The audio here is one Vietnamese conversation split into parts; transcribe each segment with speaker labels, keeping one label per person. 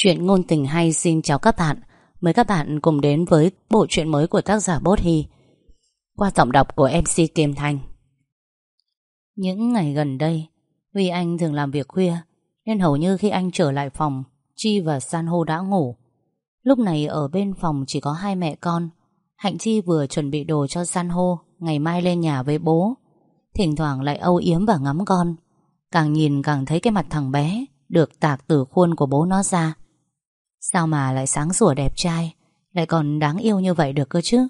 Speaker 1: Chuyện ngôn tình hay xin chào các bạn. Mời các bạn cùng đến với bộ truyện mới của tác giả Bốt Hy Qua giọng đọc của MC Kim Thanh Những ngày gần đây, Huy Anh thường làm việc khuya, Nên hầu như khi anh trở lại phòng, Chi và San hô đã ngủ. Lúc này ở bên phòng chỉ có hai mẹ con. Hạnh Chi vừa chuẩn bị đồ cho San hô, Ngày mai lên nhà với bố. Thỉnh thoảng lại âu yếm và ngắm con. Càng nhìn càng thấy cái mặt thằng bé, Được tạc từ khuôn của bố nó ra. Sao mà lại sáng sủa đẹp trai? Lại còn đáng yêu như vậy được cơ chứ?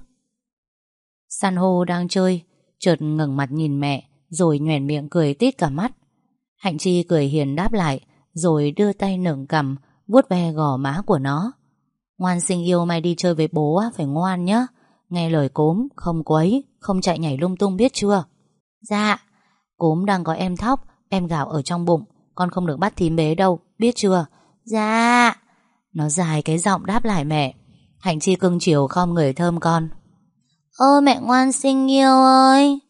Speaker 1: San hô đang chơi Chợt ngẩng mặt nhìn mẹ Rồi nhoẻn miệng cười tít cả mắt. Hạnh Chi cười hiền đáp lại Rồi đưa tay nửng cầm vuốt ve gò má của nó. Ngoan sinh yêu mày đi chơi với bố á Phải ngoan nhá. Nghe lời cốm, không quấy Không chạy nhảy lung tung biết chưa? Dạ. Cốm đang có em thóc, em gạo ở trong bụng Con không được bắt thím bế đâu, biết chưa? Dạ nó dài cái giọng đáp lại mẹ. Hạnh Chi cưng chiều khom người thơm con. Ơ mẹ ngoan xinh yêu ơi.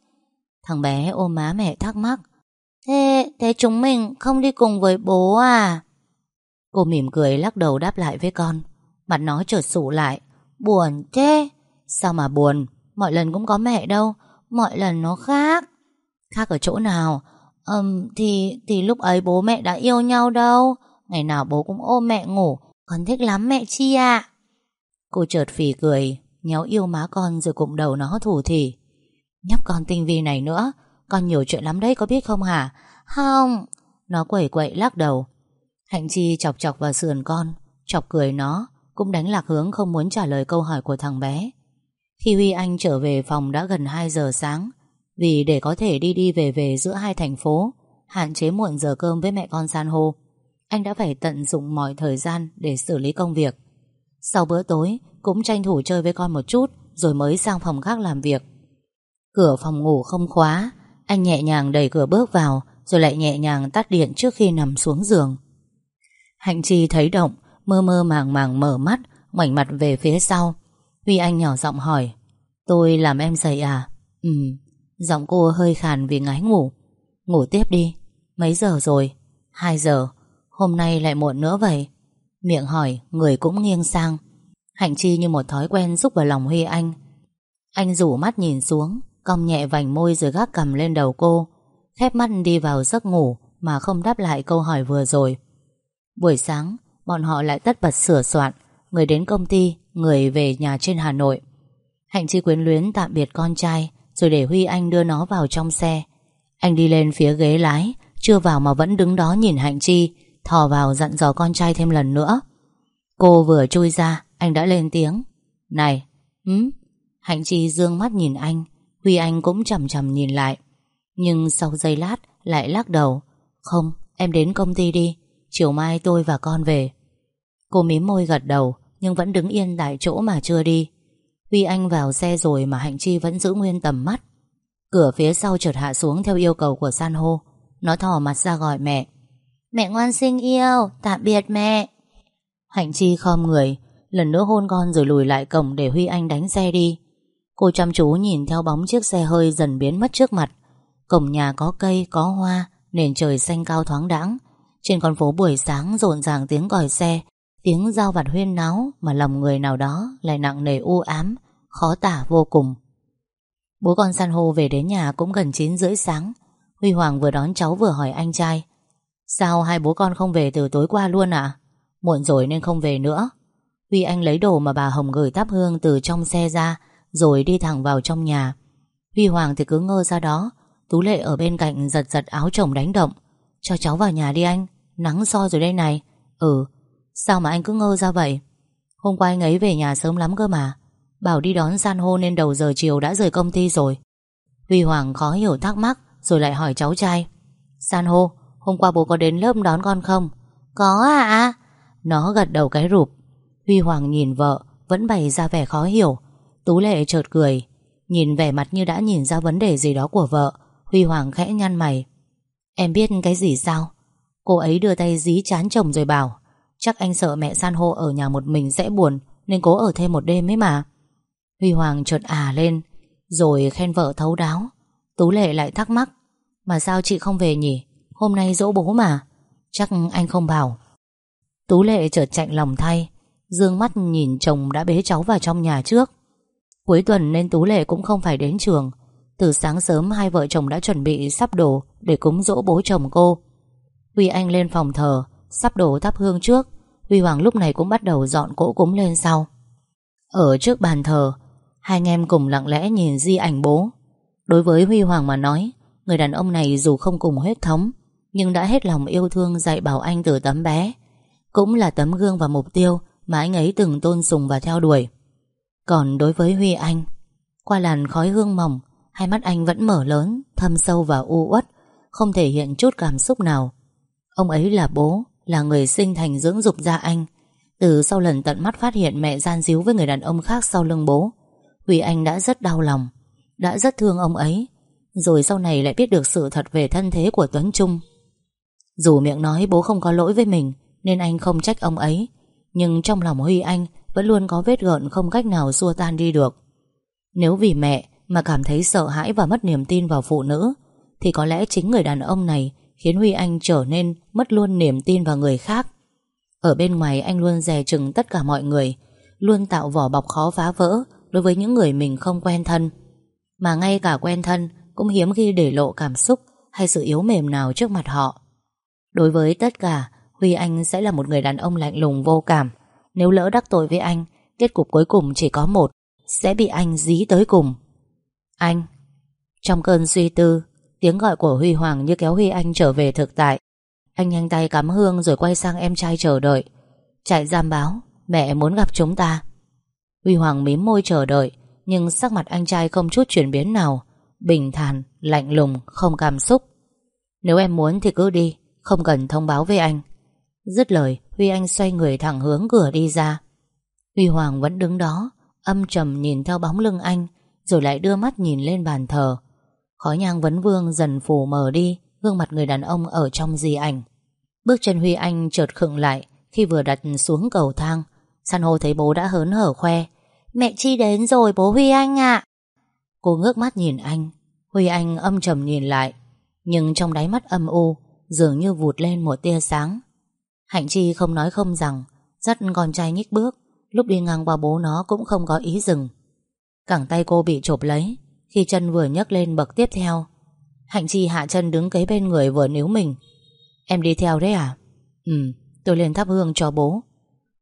Speaker 1: Thằng bé ôm má mẹ thắc mắc. Thế, thế chúng mình không đi cùng với bố à? Cô mỉm cười lắc đầu đáp lại với con. Mặt nó chợt sụ lại. Buồn thế. Sao mà buồn? Mọi lần cũng có mẹ đâu. Mọi lần nó khác. Khác ở chỗ nào? Ừm thì, thì lúc ấy bố mẹ đã yêu nhau đâu. Ngày nào bố cũng ôm mẹ ngủ con thích lắm mẹ Chi ạ. Cô chợt phì cười, Nhéo yêu má con rồi cụm đầu nó thủ thỉ. Nhóc con tinh vi này nữa, Con nhiều chuyện lắm đấy, có biết không hả? Không. Nó quẩy quậy lắc đầu. Hạnh Chi chọc chọc vào sườn con, Chọc cười nó, Cũng đánh lạc hướng không muốn trả lời câu hỏi của thằng bé. Khi Huy Anh trở về phòng đã gần 2 giờ sáng, Vì để có thể đi đi về về giữa hai thành phố, Hạn chế muộn giờ cơm với mẹ con san hô anh đã phải tận dụng mọi thời gian để xử lý công việc. Sau bữa tối, cũng tranh thủ chơi với con một chút rồi mới sang phòng khác làm việc. Cửa phòng ngủ không khóa, anh nhẹ nhàng đẩy cửa bước vào rồi lại nhẹ nhàng tắt điện trước khi nằm xuống giường. Hạnh Chi thấy động, mơ mơ màng màng mở mắt, ngoảnh mặt về phía sau. Huy Anh nhỏ giọng hỏi, tôi làm em dậy à? Ừ, giọng cô hơi khàn vì ngái ngủ. Ngủ tiếp đi, mấy giờ rồi? Hai giờ. Hôm nay lại muộn nữa vậy. Miệng hỏi, người cũng nghiêng sang. Hạnh Chi như một thói quen rúc vào lòng Huy Anh. Anh rủ mắt nhìn xuống, Cong nhẹ vành môi rồi gác cầm lên đầu cô, Khép mắt đi vào giấc ngủ Mà không đáp lại câu hỏi vừa rồi. Buổi sáng, Bọn họ lại tất bật sửa soạn, Người đến công ty, Người về nhà trên Hà Nội. Hạnh Chi quyến luyến tạm biệt con trai, Rồi để Huy Anh đưa nó vào trong xe. Anh đi lên phía ghế lái, Chưa vào mà vẫn đứng đó nhìn Hạnh Chi Thò vào dặn dò con trai thêm lần nữa. Cô vừa chui ra, Anh đã lên tiếng. Này hứ Hạnh Chi dương mắt nhìn anh, Huy Anh cũng chầm chầm nhìn lại. Nhưng sau giây lát lại lắc đầu. Không, em đến công ty đi, Chiều mai tôi và con về. Cô mím môi gật đầu, Nhưng vẫn đứng yên tại chỗ mà chưa đi. Huy Anh vào xe rồi mà Hạnh Chi vẫn giữ nguyên tầm mắt. Cửa phía sau chợt hạ xuống theo yêu cầu của San hô. Nó thò mặt ra gọi mẹ. Mẹ ngoan xinh yêu, tạm biệt mẹ. Hạnh Chi khom người, lần nữa hôn con rồi lùi lại cổng để Huy Anh đánh xe đi. Cô chăm chú nhìn theo bóng chiếc xe hơi dần biến mất trước mặt. Cổng nhà có cây, có hoa, nền trời xanh cao thoáng đãng. Trên con phố buổi sáng rộn ràng tiếng còi xe, tiếng giao vặt huyên náo mà lòng người nào đó lại nặng nề u ám, khó tả vô cùng. Bố con san hô về đến nhà cũng gần 9 rưỡi sáng. Huy Hoàng vừa đón cháu vừa hỏi anh trai Sao hai bố con không về từ tối qua luôn à? Muộn rồi nên không về nữa. Huy Anh lấy đồ mà bà Hồng gửi tắp hương từ trong xe ra, rồi đi thẳng vào trong nhà. Huy Hoàng thì cứ ngơ ra đó, Tú Lệ ở bên cạnh giật giật áo chồng đánh động. Cho cháu vào nhà đi anh, nắng so rồi đây này. Ừ, sao mà anh cứ ngơ ra vậy? Hôm qua anh ấy về nhà sớm lắm cơ mà. Bảo đi đón san hô nên đầu giờ chiều đã rời công ty rồi. Huy Hoàng khó hiểu thắc mắc, rồi lại hỏi cháu trai. San hô, Hôm qua bố có đến lớp đón con không? Có ạ. Nó gật đầu cái rụp. Huy Hoàng nhìn vợ, Vẫn bày ra vẻ khó hiểu. Tú Lệ chợt cười. Nhìn vẻ mặt như đã nhìn ra vấn đề gì đó của vợ, Huy Hoàng khẽ nhăn mày. Em biết cái gì sao? Cô ấy đưa tay dí chán chồng rồi bảo, Chắc anh sợ mẹ san hô ở nhà một mình sẽ buồn, Nên cố ở thêm một đêm ấy mà. Huy Hoàng chợt à lên, Rồi khen vợ thấu đáo. Tú Lệ lại thắc mắc, Mà sao chị không về nhỉ? Hôm nay dỗ bố mà. Chắc anh không bảo. Tú Lệ chợt chạy lòng thay. Dương mắt nhìn chồng đã bế cháu vào trong nhà trước. Cuối tuần nên Tú Lệ cũng không phải đến trường. Từ sáng sớm hai vợ chồng đã chuẩn bị sắp đồ Để cúng dỗ bố chồng cô. Huy Anh lên phòng thờ, Sắp đổ thắp hương trước. Huy Hoàng lúc này cũng bắt đầu dọn cỗ cúng lên sau. Ở trước bàn thờ, Hai anh em cùng lặng lẽ nhìn di ảnh bố. Đối với Huy Hoàng mà nói, Người đàn ông này dù không cùng huyết thống nhưng đã hết lòng yêu thương dạy bảo anh từ tấm bé. Cũng là tấm gương và mục tiêu Mà anh ấy từng tôn sùng và theo đuổi. Còn đối với Huy Anh, Qua làn khói hương mỏng, Hai mắt anh vẫn mở lớn, Thâm sâu và u uất, Không thể hiện chút cảm xúc nào. Ông ấy là bố, Là người sinh thành dưỡng dục ra anh. Từ sau lần tận mắt phát hiện mẹ gian díu với người đàn ông khác sau lưng bố, Huy Anh đã rất đau lòng, Đã rất thương ông ấy. Rồi sau này lại biết được sự thật về thân thế của Tuấn Trung. Dù miệng nói bố không có lỗi với mình, Nên anh không trách ông ấy Nhưng trong lòng Huy Anh Vẫn luôn có vết gợn không cách nào xua tan đi được Nếu vì mẹ Mà cảm thấy sợ hãi và mất niềm tin vào phụ nữ, Thì có lẽ chính người đàn ông này Khiến Huy Anh trở nên Mất luôn niềm tin vào người khác Ở bên ngoài anh luôn dè chừng tất cả mọi người, Luôn tạo vỏ bọc khó phá vỡ đối với những người mình không quen thân. Mà ngay cả quen thân cũng hiếm khi để lộ cảm xúc hay sự yếu mềm nào trước mặt họ. Đối với tất cả, Huy Anh sẽ là một người đàn ông lạnh lùng vô cảm. Nếu lỡ đắc tội với anh, kết cục cuối cùng chỉ có một, sẽ bị anh dí tới cùng. Anh Trong cơn suy tư, tiếng gọi của Huy Hoàng như kéo Huy Anh trở về thực tại. Anh nhanh tay cắm hương rồi quay sang em trai chờ đợi. Chạy giam báo, mẹ muốn gặp chúng ta. Huy Hoàng mím môi chờ đợi Nhưng sắc mặt anh trai không chút chuyển biến nào Bình thản, lạnh lùng, không cảm xúc Nếu em muốn thì cứ đi không cần thông báo với anh. Dứt lời, Huy Anh xoay người thẳng hướng cửa đi ra. Huy Hoàng vẫn đứng đó, Âm trầm nhìn theo bóng lưng anh, Rồi lại đưa mắt nhìn lên bàn thờ. Khói nhang vấn vương dần phủ mờ đi, Gương mặt người đàn ông ở trong di ảnh. Bước chân Huy Anh chợt khựng lại Khi vừa đặt xuống cầu thang. San hô thấy bố đã hớn hở khoe. Mẹ Chi đến rồi, bố Huy Anh ạ. Cô ngước mắt nhìn anh. Huy Anh âm trầm nhìn lại, Nhưng trong đáy mắt âm u Dường như vụt lên một tia sáng. Hạnh Chi không nói không rằng, Dắt con trai nhích bước, Lúc đi ngang qua bố nó cũng không có ý dừng. Cẳng tay cô bị chộp lấy, Khi chân vừa nhấc lên bậc tiếp theo. Hạnh Chi hạ chân đứng kế bên người vừa níu mình. Em đi theo đấy à? Ừ tôi lên thắp hương cho bố.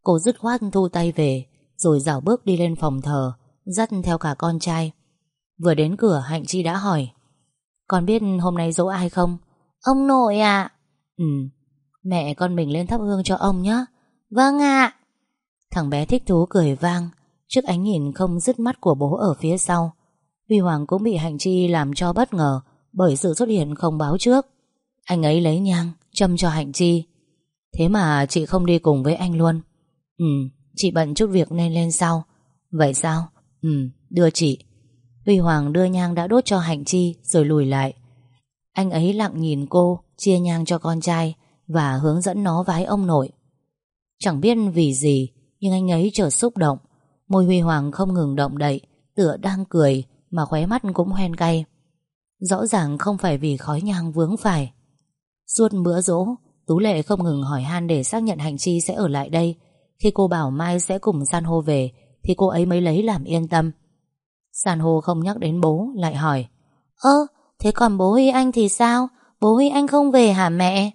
Speaker 1: Cô dứt khoát thu tay về, Rồi dạo bước đi lên phòng thờ, Dắt theo cả con trai. Vừa đến cửa, Hạnh Chi đã hỏi, Con biết hôm nay dỗ ai không? Ông nội ạ. Ừ Mẹ con mình lên thắp hương cho ông nhé Vâng ạ. Thằng bé thích thú cười vang Trước ánh nhìn không dứt mắt của bố ở phía sau. Huy Hoàng cũng bị Hạnh Chi làm cho bất ngờ Bởi sự xuất hiện không báo trước. Anh ấy lấy nhang Châm cho Hạnh Chi. Thế mà chị không đi cùng với anh luôn. Ừ, chị bận chút việc nên lên sau. Vậy sao? Ừ, đưa chị. Huy Hoàng đưa nhang đã đốt cho Hạnh Chi Rồi lùi lại anh ấy lặng nhìn cô, Chia nhang cho con trai Và hướng dẫn nó vái ông nội. Chẳng biết vì gì, Nhưng anh ấy chợt xúc động. Môi Huy Hoàng không ngừng động đậy, Tựa đang cười Mà khóe mắt cũng hoen cay. Rõ ràng không phải vì khói nhang vướng phải. Suốt bữa dỗ Tú Lệ không ngừng hỏi han để xác nhận Hành Chi sẽ ở lại đây. Khi cô bảo Mai sẽ cùng San hô về, Thì cô ấy mới lấy làm yên tâm. San hô không nhắc đến bố, Lại hỏi, Ơ thế còn bố Huy Anh thì sao? Bố Huy Anh không về hả mẹ?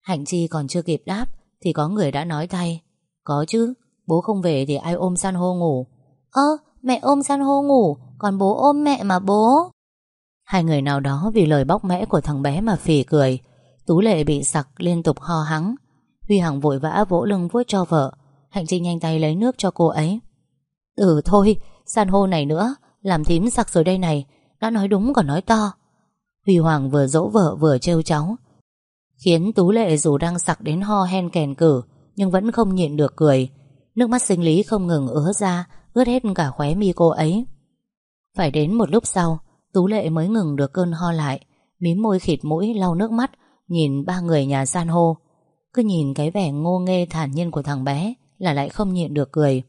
Speaker 1: Hạnh Chi còn chưa kịp đáp Thì có người đã nói thay. Có chứ Bố không về thì ai ôm San hô ngủ? Ơ mẹ ôm San hô ngủ Còn bố ôm mẹ mà bố? Hai người nào đó vì lời bóc mẽ của thằng bé mà phỉ cười. Tú lệ bị sặc liên tục ho hắng. Huy Hằng vội vã vỗ lưng vuốt cho vợ. Hạnh Trinh nhanh tay lấy nước cho cô ấy. Ừ thôi San hô này nữa Làm thím sặc rồi đây này đã nói đúng còn nói to. Huy Hoàng vừa dỗ vợ vừa trêu cháu. Khiến Tú Lệ dù đang sặc đến ho hen kèn cử, Nhưng vẫn không nhịn được cười. Nước mắt sinh lý không ngừng ứa ra, Ướt hết cả khóe mi cô ấy. Phải đến một lúc sau, Tú Lệ mới ngừng được cơn ho lại, Mím môi khịt mũi, lau nước mắt, Nhìn ba người nhà san hô. Cứ nhìn cái vẻ ngô nghê thản nhiên của thằng bé Là lại không nhịn được cười.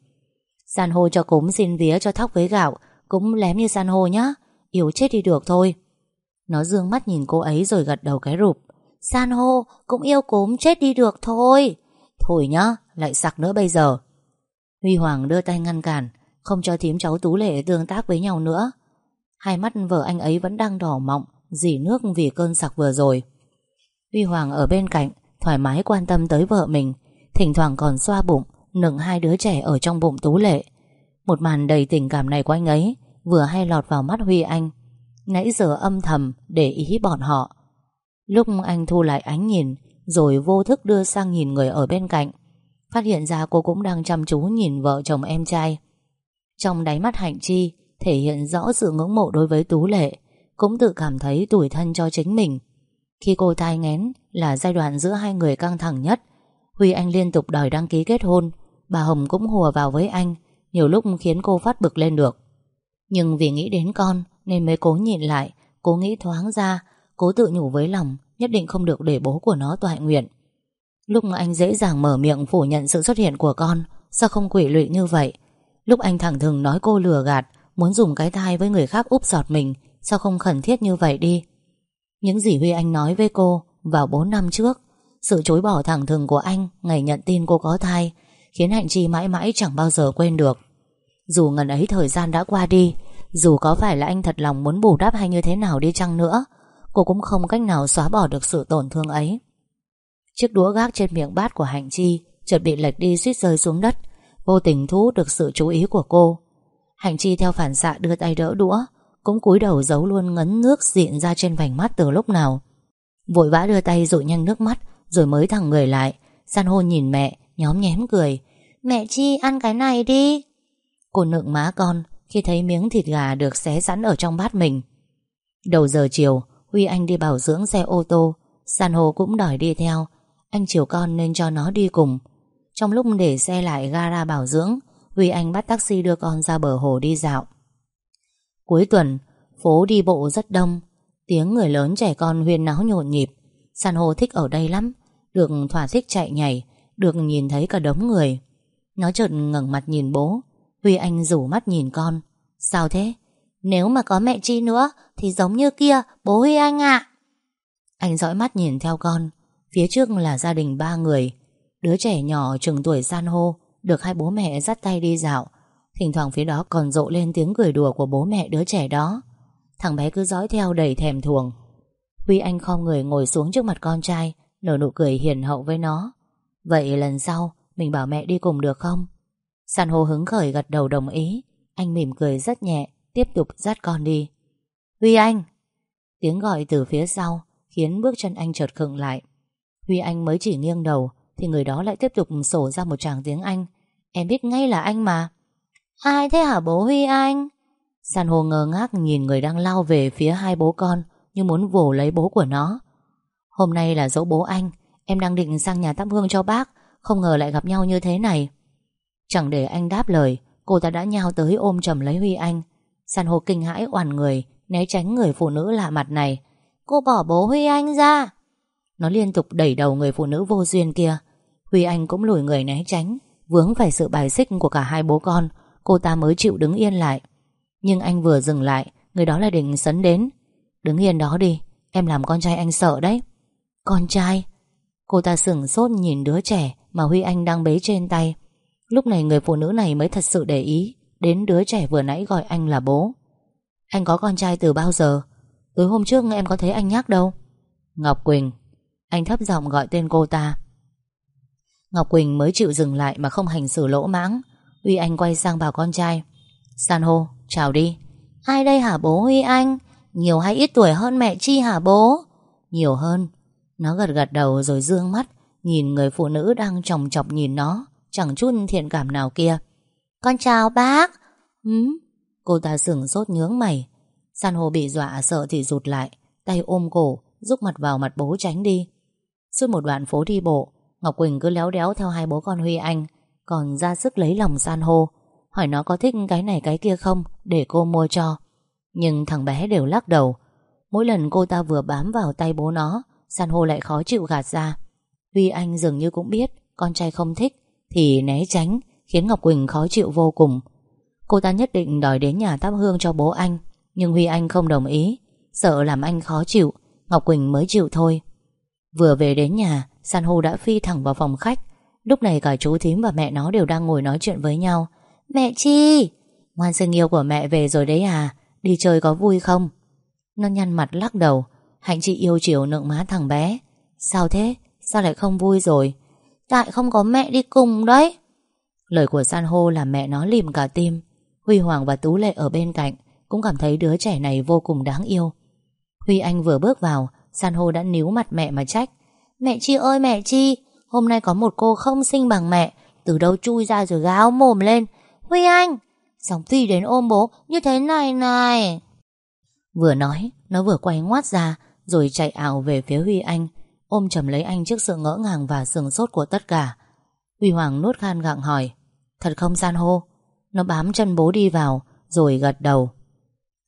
Speaker 1: San hô cho cúng xin vía cho thóc với gạo, Cũng lém như san hô nhá. Yếu chết đi được thôi. Nó dương mắt nhìn cô ấy rồi gật đầu cái rụp. San hô, cũng yêu cốm chết đi được thôi. Thôi nhá, Lại sặc nữa bây giờ. Huy Hoàng đưa tay ngăn cản, Không cho thím cháu Tú Lệ tương tác với nhau nữa. Hai mắt vợ anh ấy vẫn đang đỏ mọng Dỉ nước vì cơn sặc vừa rồi. Huy Hoàng ở bên cạnh, Thoải mái quan tâm tới vợ mình. Thỉnh thoảng còn xoa bụng, Nựng hai đứa trẻ ở trong bụng Tú Lệ. Một màn đầy tình cảm này của anh ấy Vừa hay lọt vào mắt Huy Anh. Nãy giờ âm thầm để ý bọn họ. Lúc anh thu lại ánh nhìn, Rồi vô thức đưa sang nhìn người ở bên cạnh. Phát hiện ra cô cũng đang chăm chú nhìn vợ chồng em trai. Trong đáy mắt Hạnh Chi Thể hiện rõ sự ngưỡng mộ đối với Tú Lệ, Cũng tự cảm thấy tủi thân cho chính mình. Khi cô thai ngén Là giai đoạn giữa hai người căng thẳng nhất, Huy Anh liên tục đòi đăng ký kết hôn. Bà Hồng cũng hùa vào với anh, Nhiều lúc khiến cô phát bực lên được. Nhưng vì nghĩ đến con Nên mới cố nhìn lại, Cố nghĩ thoáng ra, Cố tự nhủ với lòng, Nhất định không được để bố của nó toại nguyện. Lúc anh dễ dàng mở miệng phủ nhận sự xuất hiện của con, Sao không quỷ lụy như vậy? Lúc anh thẳng thừng nói cô lừa gạt, Muốn dùng cái thai với người khác úp sọt mình, Sao không khẩn thiết như vậy đi? Những gì Huy Anh nói với cô Vào 4 năm trước, Sự chối bỏ thẳng thừng của anh, Ngày nhận tin cô có thai, Khiến Hạnh Chi mãi mãi chẳng bao giờ quên được. Dù ngần ấy thời gian đã qua đi, Dù có phải là anh thật lòng muốn bù đắp hay như thế nào đi chăng nữa, Cô cũng không cách nào xóa bỏ được sự tổn thương ấy. Chiếc đũa gác trên miệng bát của Hạnh Chi Chợt bị lệch đi suýt rơi xuống đất, Vô tình thu hút được sự chú ý của cô. Hạnh Chi theo phản xạ đưa tay đỡ đũa, Cũng cúi đầu giấu luôn ngấn nước diện ra trên vành mắt từ lúc nào. Vội vã đưa tay dụi nhanh nước mắt, Rồi mới thẳng người lại, San hô nhìn mẹ, Nhóm nhém cười. Mẹ Chi, ăn cái này đi. Cô nựng má con Khi thấy miếng thịt gà được xé sẵn ở trong bát mình. Đầu giờ chiều, Huy Anh đi bảo dưỡng xe ô tô, San hô cũng đòi đi theo. Anh chiều con nên cho nó đi cùng. Trong lúc để xe lại gara bảo dưỡng, Huy Anh bắt taxi đưa con ra bờ hồ đi dạo. Cuối tuần, Phố đi bộ rất đông. Tiếng người lớn trẻ con huyên náo nhộn nhịp. San hô thích ở đây lắm, Được thỏa thích chạy nhảy, Được nhìn thấy cả đống người. Nó chợt ngẩng mặt nhìn bố. Huy Anh rủ mắt nhìn con. Sao thế? Nếu mà có mẹ Chi nữa, Thì giống như kia, bố Huy Anh ạ. Anh dõi mắt nhìn theo con. Phía trước là gia đình ba người. Đứa trẻ nhỏ chừng tuổi san hô, Được hai bố mẹ dắt tay đi dạo. Thỉnh thoảng phía đó còn rộ lên tiếng cười đùa Của bố mẹ đứa trẻ đó. Thằng bé cứ dõi theo đầy thèm thuồng. Huy Anh khom người ngồi xuống trước mặt con trai, Nở nụ cười hiền hậu với nó. Vậy lần sau, Mình bảo mẹ đi cùng được không? San hô hứng khởi gật đầu đồng ý. Anh mỉm cười rất nhẹ, Tiếp tục dắt con đi. Huy Anh! Tiếng gọi từ phía sau Khiến bước chân anh chợt khựng lại. Huy Anh mới chỉ nghiêng đầu, Thì người đó lại tiếp tục sổ ra một tràng tiếng Anh. Em biết ngay là anh mà. Ai thế hả bố Huy Anh? San hô ngơ ngác nhìn người đang lao về phía hai bố con Như muốn vồ lấy bố của nó. Hôm nay là dỗ bố anh, Em đang định sang nhà thắp hương cho bác, Không ngờ lại gặp nhau như thế này. Chẳng để anh đáp lời, Cô ta đã nhao tới ôm chầm lấy Huy Anh. San hô kinh hãi oằn người, Né tránh người phụ nữ lạ mặt này. Cô bỏ bố Huy Anh ra. Nó liên tục đẩy đầu người phụ nữ vô duyên kia. Huy Anh cũng lùi người né tránh, Vướng phải sự bài xích của cả hai bố con, Cô ta mới chịu đứng yên lại. Nhưng anh vừa dừng lại, Người đó là định sấn đến. Đứng yên đó đi, Em làm con trai anh sợ đấy. Con trai? Cô ta sửng sốt nhìn đứa trẻ Mà Huy Anh đang bế trên tay. Lúc này người phụ nữ này mới thật sự để ý Đến đứa trẻ vừa nãy gọi anh là bố. Anh có con trai từ bao giờ? Tối hôm trước em có thấy anh nhắc đâu. Ngọc Quỳnh. Anh thấp giọng gọi tên cô ta. Ngọc Quỳnh mới chịu dừng lại Mà không hành xử lỗ mãng. Huy Anh quay sang bảo con trai. San hô, chào đi. Ai đây hả bố Huy Anh? Nhiều hay ít tuổi hơn mẹ Chi hả bố? Nhiều hơn. Nó gật gật đầu rồi dương mắt Nhìn người phụ nữ đang chồng chọc nhìn nó. Chẳng chút thiện cảm nào kia. Con chào bác. Ừ? Cô ta sừng sốt nhướng mày. San hô bị dọa sợ thì rụt lại Tay ôm cổ Rúc mặt vào mặt bố tránh đi. Suốt một đoạn phố đi bộ Ngọc Quỳnh cứ léo đéo theo hai bố con Huy Anh Còn ra sức lấy lòng san hô Hỏi nó có thích cái này cái kia không Để cô mua cho. Nhưng thằng bé đều lắc đầu. Mỗi lần cô ta vừa bám vào tay bố nó San hô lại khó chịu gạt ra. Huy Anh dường như cũng biết Con trai không thích thì né tránh, Khiến Ngọc Quỳnh khó chịu vô cùng. Cô ta nhất định đòi đến nhà thắp hương cho bố anh, Nhưng Huy Anh không đồng ý. Sợ làm anh khó chịu, Ngọc Quỳnh mới chịu thôi. Vừa về đến nhà, San hô đã phi thẳng vào phòng khách. Lúc này cả chú thím và mẹ nó đều đang ngồi nói chuyện với nhau. Mẹ Chi, Ngoan sinh yêu của mẹ về rồi đấy à Đi chơi có vui không? Nó nhăn mặt lắc đầu. Hạnh chị yêu chiều nượng má thằng bé. Sao thế? Sao lại không vui rồi? Tại không có mẹ đi cùng đấy. Lời của san hô làm mẹ nó lìm cả tim. Huy Hoàng và Tú Lệ ở bên cạnh Cũng cảm thấy đứa trẻ này vô cùng đáng yêu. Huy Anh vừa bước vào San hô đã níu mặt mẹ mà trách. Mẹ Chi ơi mẹ Chi Hôm nay có một cô không sinh bằng mẹ. Từ đâu chui ra rồi gáo mồm lên. Huy Anh Xong Phi đến ôm bố như thế này này. Vừa nói Nó vừa quay ngoát ra Rồi chạy ảo về phía Huy Anh Ôm chầm lấy anh trước sự ngỡ ngàng và sừng sốt của tất cả. Huy Hoàng nuốt khan gặng hỏi, Thật không san hô? Nó bám chân bố đi vào, Rồi gật đầu.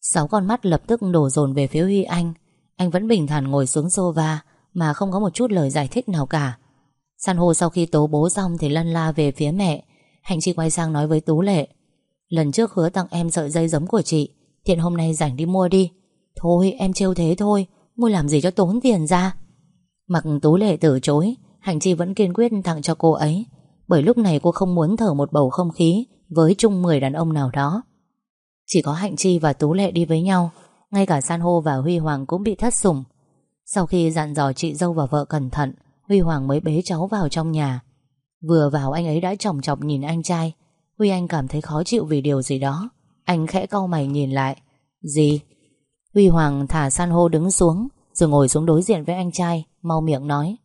Speaker 1: Sáu con mắt lập tức đổ dồn về phía Huy Anh. Anh vẫn bình thản ngồi xuống sofa, Mà không có một chút lời giải thích nào cả. San hô sau khi tố bố xong Thì lân la về phía mẹ. Hành chi quay sang nói với Tú Lệ, Lần trước hứa tặng em sợi dây giống của chị Thiện hôm nay rảnh đi mua đi. Thôi, em trêu thế thôi, Mua làm gì cho tốn tiền ra? Mặc Tú Lệ từ chối, Hành Chi vẫn kiên quyết tặng cho cô ấy, Bởi lúc này cô không muốn thở một bầu không khí Với chung 10 đàn ông nào đó. Chỉ có Hạnh Chi và Tú Lệ đi với nhau, Ngay cả San hô và Huy Hoàng cũng bị thất sủng. Sau khi dặn dò chị dâu và vợ cẩn thận, Huy Hoàng mới bế cháu vào trong nhà. Vừa vào anh ấy đã chòng chọc nhìn anh trai. Huy Anh cảm thấy khó chịu vì điều gì đó. Anh khẽ cau mày nhìn lại. Gì? Huy Hoàng thả san hô đứng xuống, Rồi ngồi xuống đối diện với anh trai. Mau miệng nói.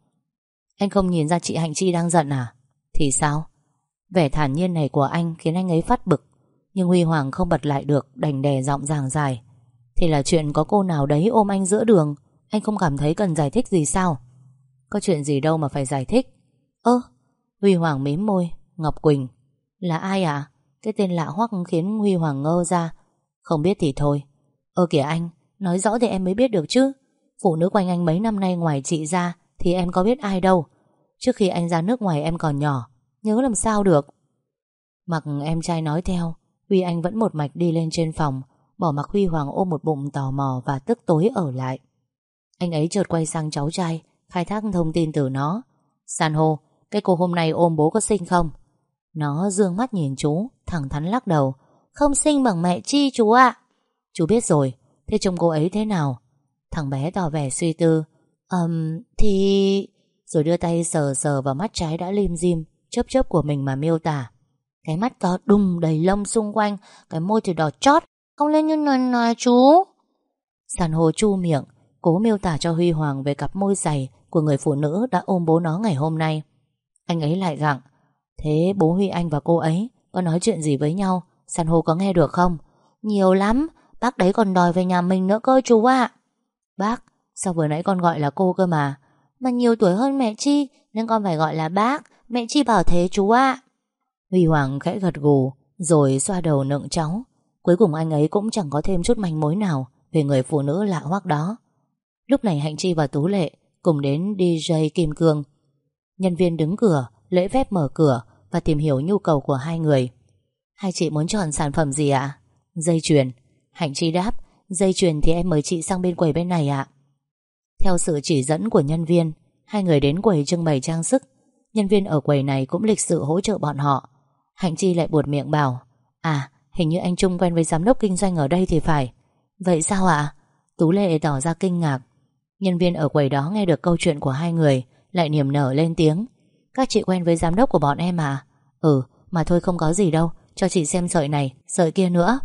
Speaker 1: Anh không nhìn ra chị Hạnh Chi đang giận à? Thì sao? Vẻ thản nhiên này của anh khiến anh ấy phát bực, Nhưng Huy Hoàng không bật lại được, Đành đè giọng giảng dài Thì là chuyện có cô nào đấy ôm anh giữa đường, Anh không cảm thấy cần giải thích gì sao? Có chuyện gì đâu mà phải giải thích. Ơ, Huy Hoàng mím môi, Ngọc Quỳnh. Là ai à Cái tên lạ hoắc khiến Huy Hoàng ngơ ra. Không biết thì thôi. Ơ kìa anh, Nói rõ thì em mới biết được chứ. Phụ nữ quanh anh mấy năm nay ngoài chị ra Thì em có biết ai đâu Trước khi anh ra nước ngoài em còn nhỏ Nhớ làm sao được Mặc em trai nói theo Huy Anh vẫn một mạch đi lên trên phòng Bỏ mặc Huy Hoàng ôm một bụng tò mò Và tức tối ở lại Anh ấy chợt quay sang cháu trai Khai thác thông tin từ nó San hô cái cô hôm nay ôm bố có sinh không? Nó dương mắt nhìn chú, thẳng thắn lắc đầu. Không sinh bằng mẹ Chi chú ạ. Chú biết rồi, thế trông cô ấy thế nào? Thằng bé tỏ vẻ suy tư. Ừm, um, thì... Rồi đưa tay sờ sờ vào mắt trái đã lim dim, chớp chớp của mình mà miêu tả. Cái mắt to đùng đầy lông xung quanh, cái môi thì đỏ chót, không lên như nồi nồi chú. sàn hồ chu miệng, cố miêu tả cho Huy Hoàng về cặp môi dày của người phụ nữ đã ôm bố nó ngày hôm nay. Anh ấy lại gặng Thế bố Huy Anh và cô ấy Có nói chuyện gì với nhau San hô có nghe được không Nhiều lắm Bác đấy còn đòi về nhà mình nữa cơ chú ạ Bác Sao vừa nãy con gọi là cô cơ mà Mà nhiều tuổi hơn mẹ Chi Nên con phải gọi là bác Mẹ Chi bảo thế chú ạ Huy Hoàng khẽ gật gù Rồi xoa đầu nựng cháu Cuối cùng anh ấy cũng chẳng có thêm chút manh mối nào Về người phụ nữ lạ hoắc đó Lúc này Hạnh Chi và Tú Lệ Cùng đến DJ Kim Cương Nhân viên đứng cửa, lễ phép mở cửa và tìm hiểu nhu cầu của hai người. Hai chị muốn chọn sản phẩm gì ạ? Dây chuyền. Hạnh Chi đáp, dây chuyền thì em mời chị sang bên quầy bên này ạ. Theo sự chỉ dẫn của nhân viên, hai người đến quầy trưng bày trang sức. Nhân viên ở quầy này cũng lịch sự hỗ trợ bọn họ. Hạnh Chi lại buột miệng bảo, à, hình như anh Trung quen với giám đốc kinh doanh ở đây thì phải. Vậy sao ạ? Tú Lệ tỏ ra kinh ngạc. Nhân viên ở quầy đó nghe được câu chuyện của hai người, lại niềm nở lên tiếng Các chị quen với giám đốc của bọn em à Ừ mà thôi không có gì đâu Cho chị xem sợi này, sợi kia nữa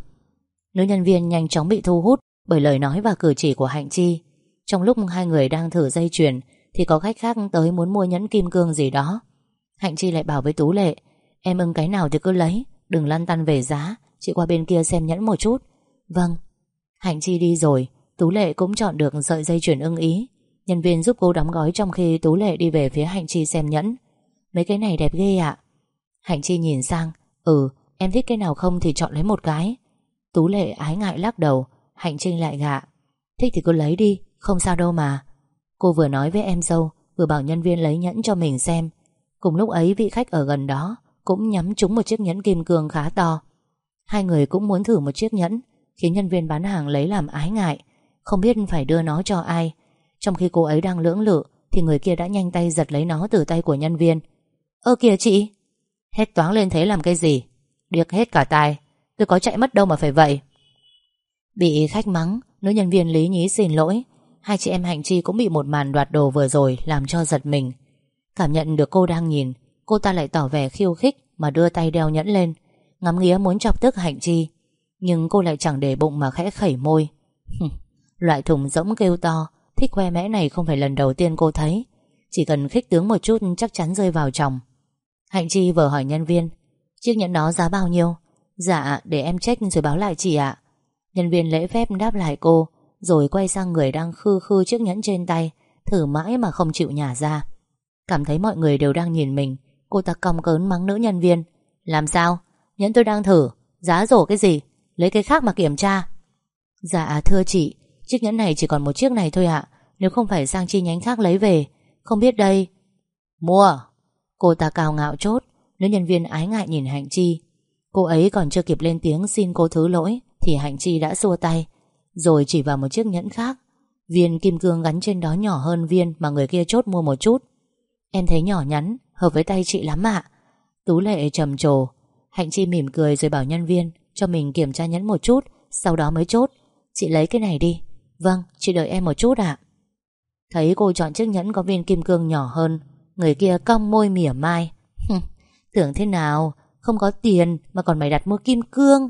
Speaker 1: Nữ nhân viên nhanh chóng bị thu hút Bởi lời nói và cử chỉ của Hạnh Chi. Trong lúc hai người đang thử dây chuyền, Thì có khách khác tới muốn mua nhẫn kim cương gì đó. Hạnh Chi lại bảo với Tú Lệ, Em ưng cái nào thì cứ lấy, Đừng lăn tăn về giá, Chị qua bên kia xem nhẫn một chút. Vâng. Hạnh Chi đi rồi, Tú Lệ cũng chọn được sợi dây chuyền ưng ý. Nhân viên giúp cô đóng gói trong khi Tú Lệ đi về phía Hạnh Chi xem nhẫn. Mấy cái này đẹp ghê ạ. Hạnh Chi nhìn sang Ừ em thích cái nào không thì chọn lấy một cái. Tú Lệ ái ngại lắc đầu, Hạnh Trinh lại gạ. Thích thì cứ lấy đi, Không sao đâu mà. Cô vừa nói với em dâu, Vừa bảo nhân viên lấy nhẫn cho mình xem. Cùng lúc ấy, vị khách ở gần đó Cũng nhắm trúng một chiếc nhẫn kim cương khá to. Hai người cũng muốn thử một chiếc nhẫn, Khiến nhân viên bán hàng lấy làm ái ngại, Không biết phải đưa nó cho ai. Trong khi cô ấy đang lưỡng lự, Thì người kia đã nhanh tay giật lấy nó từ tay của nhân viên. Ơ kìa chị! Hết toáng lên thế làm cái gì? Điếc hết cả tai. Tôi có chạy mất đâu mà phải vậy. Bị khách mắng, Nữ nhân viên lý nhí xin lỗi. Hai chị em Hạnh Chi cũng bị một màn đoạt đồ vừa rồi Làm cho giật mình. Cảm nhận được cô đang nhìn, Cô ta lại tỏ vẻ khiêu khích Mà đưa tay đeo nhẫn lên, Ngắm nghía muốn chọc tức Hạnh Chi. Nhưng cô lại chẳng để bụng mà khẽ khẩy môi. Loại thùng rỗng kêu to, Thích khoe mẽ này không phải lần đầu tiên cô thấy. Chỉ cần khích tướng một chút Chắc chắn rơi vào chồng. Hạnh Chi vừa hỏi nhân viên, Chiếc nhẫn đó giá bao nhiêu? Dạ để em check rồi báo lại chị ạ. Nhân viên lễ phép đáp lại cô, Rồi quay sang người đang khư khư chiếc nhẫn trên tay, Thử mãi mà không chịu nhả ra. Cảm thấy mọi người đều đang nhìn mình, Cô ta cong cớn mắng nữ nhân viên. Làm sao? Nhẫn tôi đang thử, Giá rổ cái gì? Lấy cái khác mà kiểm tra. Dạ thưa chị, Chiếc nhẫn này chỉ còn một chiếc này thôi ạ. Nếu không phải sang chi nhánh khác lấy về, Không biết đây. Mua. Cô ta cao ngạo chốt, Nữ nhân viên ái ngại nhìn Hạnh Chi. Cô ấy còn chưa kịp lên tiếng xin cô thứ lỗi Thì Hạnh Chi đã xua tay Rồi chỉ vào một chiếc nhẫn khác. Viên kim cương gắn trên đó nhỏ hơn viên Mà người kia chốt mua một chút. Em thấy nhỏ nhắn, hợp với tay chị lắm ạ. Tú lệ trầm trồ. Hạnh Chi mỉm cười rồi bảo nhân viên Cho mình kiểm tra nhẫn một chút Sau đó mới chốt. Chị lấy cái này đi. Vâng, chị đợi em một chút ạ. Thấy cô chọn chiếc nhẫn có viên kim cương nhỏ hơn Người kia cong môi mỉa mai. Tưởng thế nào? Không có tiền mà còn mày đặt mua kim cương.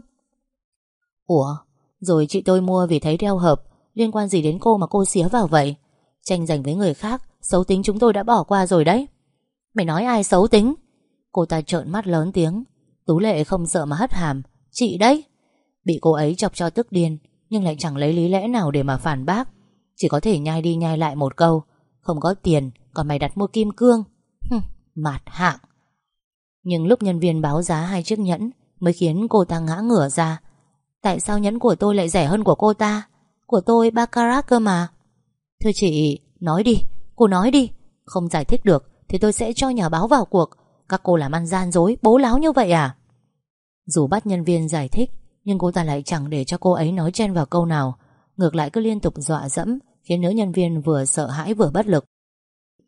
Speaker 1: Ủa Rồi chị tôi mua vì thấy đeo hợp Liên quan gì đến cô mà cô xía vào vậy? Tranh giành với người khác Xấu tính chúng tôi đã bỏ qua rồi đấy. Mày nói ai xấu tính? Cô ta trợn mắt lớn tiếng. Tú lệ không sợ mà hất hàm. Chị đấy. Bị cô ấy chọc cho tức điên Nhưng lại chẳng lấy lý lẽ nào để mà phản bác. Chỉ có thể nhai đi nhai lại một câu. Không có tiền Còn mày đặt mua kim cương. Hừm, Mạt hạng. Nhưng lúc nhân viên báo giá hai chiếc nhẫn Mới khiến cô ta ngã ngửa ra. Tại sao nhẫn của tôi lại rẻ hơn của cô ta? Của tôi baccarat cơ mà. Thưa chị, Nói đi, Cô nói đi. Không giải thích được Thì tôi sẽ cho nhà báo vào cuộc. Các cô làm ăn gian dối, Bố láo như vậy à? Dù bắt nhân viên giải thích, Nhưng cô ta lại chẳng để cho cô ấy nói chen vào câu nào. Ngược lại cứ liên tục dọa dẫm, Khiến nữ nhân viên vừa sợ hãi vừa bất lực.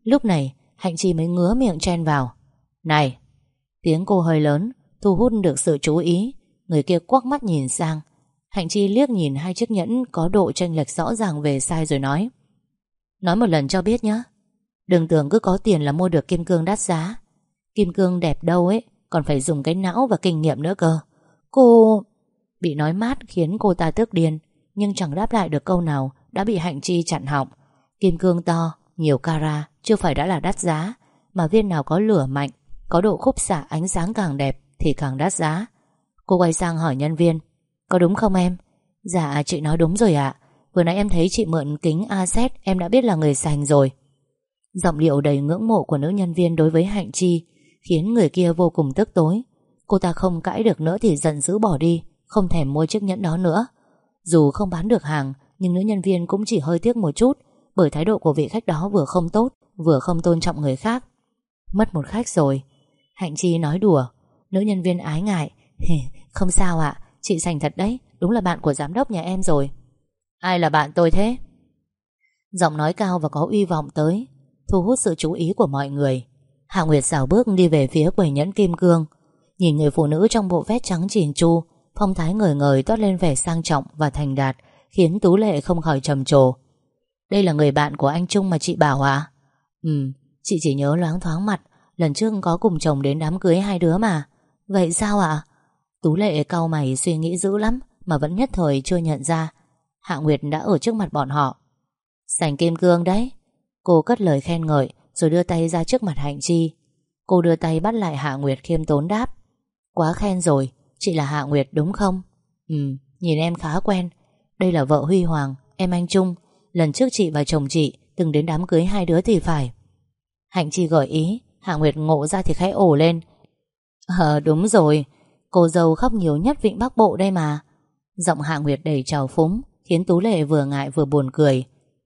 Speaker 1: Lúc này, Hạnh Chi mới ngứa miệng chen vào. Này Tiếng cô hơi lớn Thu hút được sự chú ý. Người kia quắc mắt nhìn sang. Hạnh Chi liếc nhìn hai chiếc nhẫn Có độ tranh lệch rõ ràng về sai rồi nói. Nói một lần cho biết nhé Đừng tưởng cứ có tiền là mua được kim cương đắt giá. Kim cương đẹp đâu ấy Còn phải dùng cái não và kinh nghiệm nữa cơ. Cô... Bị nói mát khiến cô ta tức điên Nhưng chẳng đáp lại được câu nào Đã bị Hạnh Chi chặn họng. Kim cương to, nhiều cara Chưa phải đã là đắt giá Mà viên nào có lửa mạnh có độ khúc xạ ánh sáng càng đẹp Thì càng đắt giá. Cô quay sang hỏi nhân viên, Có đúng không em? Dạ chị nói đúng rồi ạ. Vừa nãy em thấy chị mượn kính A-set Em đã biết là người sành rồi. Giọng điệu đầy ngưỡng mộ của nữ nhân viên đối với Hạnh Chi Khiến người kia vô cùng tức tối. Cô ta không cãi được nữa thì giận dữ bỏ đi, Không thèm mua chiếc nhẫn đó nữa. Dù không bán được hàng, Nhưng nữ nhân viên cũng chỉ hơi tiếc một chút, Bởi thái độ của vị khách đó vừa không tốt, Vừa không tôn trọng người khác. Mất một khách rồi Hạnh Chi nói đùa. Nữ nhân viên ái ngại. Không sao ạ. Chị sành thật đấy. Đúng là bạn của giám đốc nhà em rồi. Ai là bạn tôi thế? Giọng nói cao và có uy vọng tới Thu hút sự chú ý của mọi người. Hạ Nguyệt xảo bước đi về phía quầy nhẫn kim cương. Nhìn người phụ nữ trong bộ vest trắng chỉn chu Phong thái ngời ngời toát lên vẻ sang trọng và thành đạt Khiến Tú Lệ không khỏi trầm trồ. Đây là người bạn của anh Trung mà chị bảo à? Ừ, chị chỉ nhớ loáng thoáng mặt Lần trước có cùng chồng đến đám cưới hai đứa mà. Vậy sao ạ? Tú Lệ cau mày suy nghĩ dữ lắm, Mà vẫn nhất thời chưa nhận ra. Hạ Nguyệt đã ở trước mặt bọn họ. Sành kim cương đấy. Cô cất lời khen ngợi, Rồi đưa tay ra trước mặt Hạnh Chi. Cô đưa tay bắt lại Hạ Nguyệt khiêm tốn đáp. Quá khen rồi, Chị là Hạ Nguyệt đúng không? Ừ nhìn em khá quen. Đây là vợ Huy Hoàng, Em anh Trung. Lần trước chị và chồng chị Từng đến đám cưới hai đứa thì phải. Hạnh Chi gợi ý. Hạ Nguyệt ngộ ra thì khẽ ổ lên. Ờ đúng rồi. Cô dâu khóc nhiều nhất vịnh Bắc Bộ đây mà. Giọng Hạ Nguyệt đầy trào phúng Khiến Tú Lệ vừa ngại vừa buồn cười.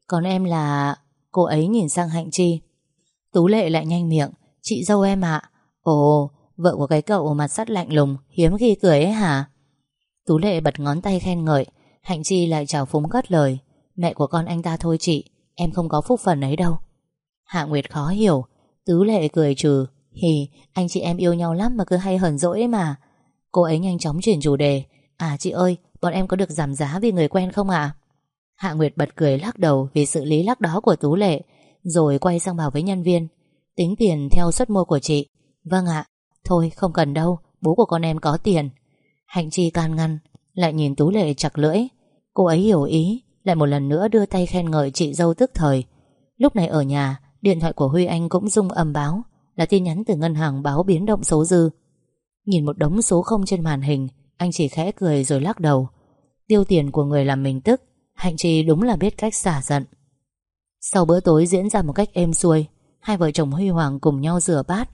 Speaker 1: Còn em là... Cô ấy nhìn sang Hạnh Chi. Tú Lệ lại nhanh miệng. Chị dâu em ạ. Ồ, vợ của cái cậu mặt sắt lạnh lùng Hiếm khi cười ấy hả? Tú Lệ bật ngón tay khen ngợi. Hạnh Chi lại chào phúng cất lời. Mẹ của con anh ta thôi chị Em không có phúc phần ấy đâu. Hạ Nguyệt khó hiểu. Tú Lệ cười trừ Hì, anh chị em yêu nhau lắm mà cứ hay hờn dỗi ấy mà. Cô ấy nhanh chóng chuyển chủ đề. À chị ơi, bọn em có được giảm giá vì người quen không ạ? Hạ Nguyệt bật cười lắc đầu vì sự lý lắc đó của Tú Lệ, rồi quay sang bảo với nhân viên. Tính tiền theo suất mua của chị. Vâng ạ, thôi không cần đâu, bố của con em có tiền. Hạnh Chi can ngăn, lại nhìn Tú Lệ chặt lưỡi. Cô ấy hiểu ý, lại một lần nữa đưa tay khen ngợi chị dâu tức thời. Lúc này ở nhà, điện thoại của Huy Anh cũng rung âm báo, là tin nhắn từ ngân hàng báo biến động số dư. Nhìn một đống số không trên màn hình, anh chỉ khẽ cười rồi lắc đầu. Tiêu tiền của người làm mình tức, Hạnh trì đúng là biết cách xả giận. Sau bữa tối diễn ra một cách êm xuôi, hai vợ chồng Huy Hoàng cùng nhau rửa bát.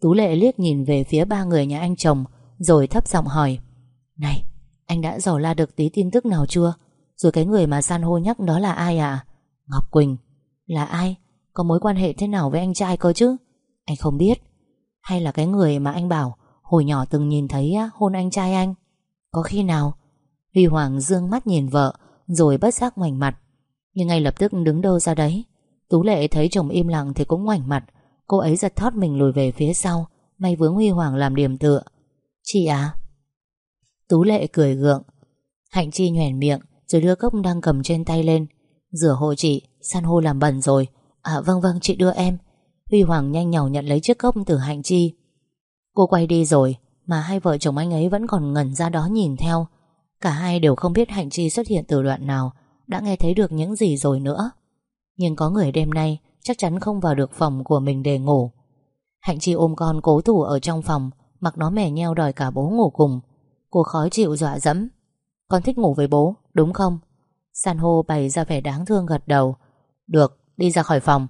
Speaker 1: Tú Lệ liếc nhìn về phía ba người nhà anh chồng, rồi thấp giọng hỏi. Này, anh đã dò la được tí tin tức nào chưa? Rồi cái người mà san hô nhắc đó là ai à? Ngọc Quỳnh. Là ai? Có mối quan hệ thế nào với anh trai cơ chứ? Anh không biết. Hay là cái người mà anh bảo hồi nhỏ từng nhìn thấy hôn anh trai anh? Có khi nào? Huy Hoàng dương mắt nhìn vợ, rồi bất giác ngoảnh mặt. Nhưng ngay lập tức đứng đâu ra đấy. Tú Lệ thấy chồng im lặng thì cũng ngoảnh mặt. Cô ấy giật thót mình lùi về phía sau, may vướng Huy Hoàng làm điểm tựa. Chị à? Tú Lệ cười gượng. Hạnh Chi nhoẻn miệng, rồi đưa cốc đang cầm trên tay lên Rửa hộ chị San hô làm bẩn rồi À vâng vâng chị đưa em. Huy Hoàng nhanh nhỏ nhận lấy chiếc cốc từ Hạnh Chi. Cô quay đi rồi, Mà hai vợ chồng anh ấy vẫn còn ngẩn ra đó nhìn theo. Cả hai đều không biết Hạnh Chi xuất hiện từ đoạn nào, Đã nghe thấy được những gì rồi nữa. Nhưng có người đêm nay Chắc chắn không vào được phòng của mình để ngủ. Hạnh Chi ôm con cố thủ ở trong phòng, Mặc nó mẻ nheo đòi cả bố ngủ cùng. Cô khó chịu dọa dẫm. Con thích ngủ với bố, đúng không? San hô bày ra vẻ đáng thương gật đầu. Được đi ra khỏi phòng.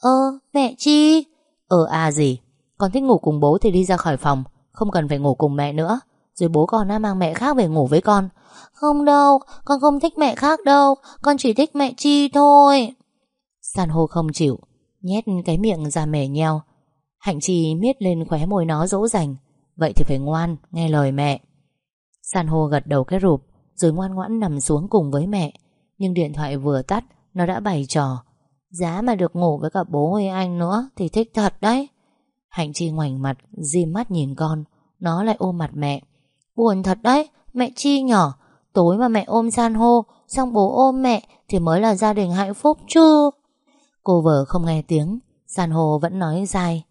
Speaker 1: Ơ, mẹ chi? Ờ à gì? Con thích ngủ cùng bố thì đi ra khỏi phòng, Không cần phải ngủ cùng mẹ nữa. Rồi bố con đã mang mẹ khác về ngủ với con. Không đâu, Con không thích mẹ khác đâu, Con chỉ thích mẹ chi thôi. San hô không chịu, Nhét cái miệng ra mẻ nheo. Hạnh chi miết lên khóe môi nó dỗ dành. Vậy thì phải ngoan, nghe lời mẹ. San hô gật đầu cái rụp, Rồi ngoan ngoãn nằm xuống cùng với mẹ. Nhưng điện thoại vừa tắt, Nó đã bày trò. Giá mà được ngủ với cả bố hay anh nữa Thì thích thật đấy. Hạnh Chi ngoảnh mặt, di mắt nhìn con. Nó lại ôm mặt mẹ. Buồn thật đấy, mẹ Chi nhỏ. Tối mà mẹ ôm san hô Xong bố ôm mẹ Thì mới là gia đình hạnh phúc chứ. Cô vợ không nghe tiếng. San hô vẫn nói dài.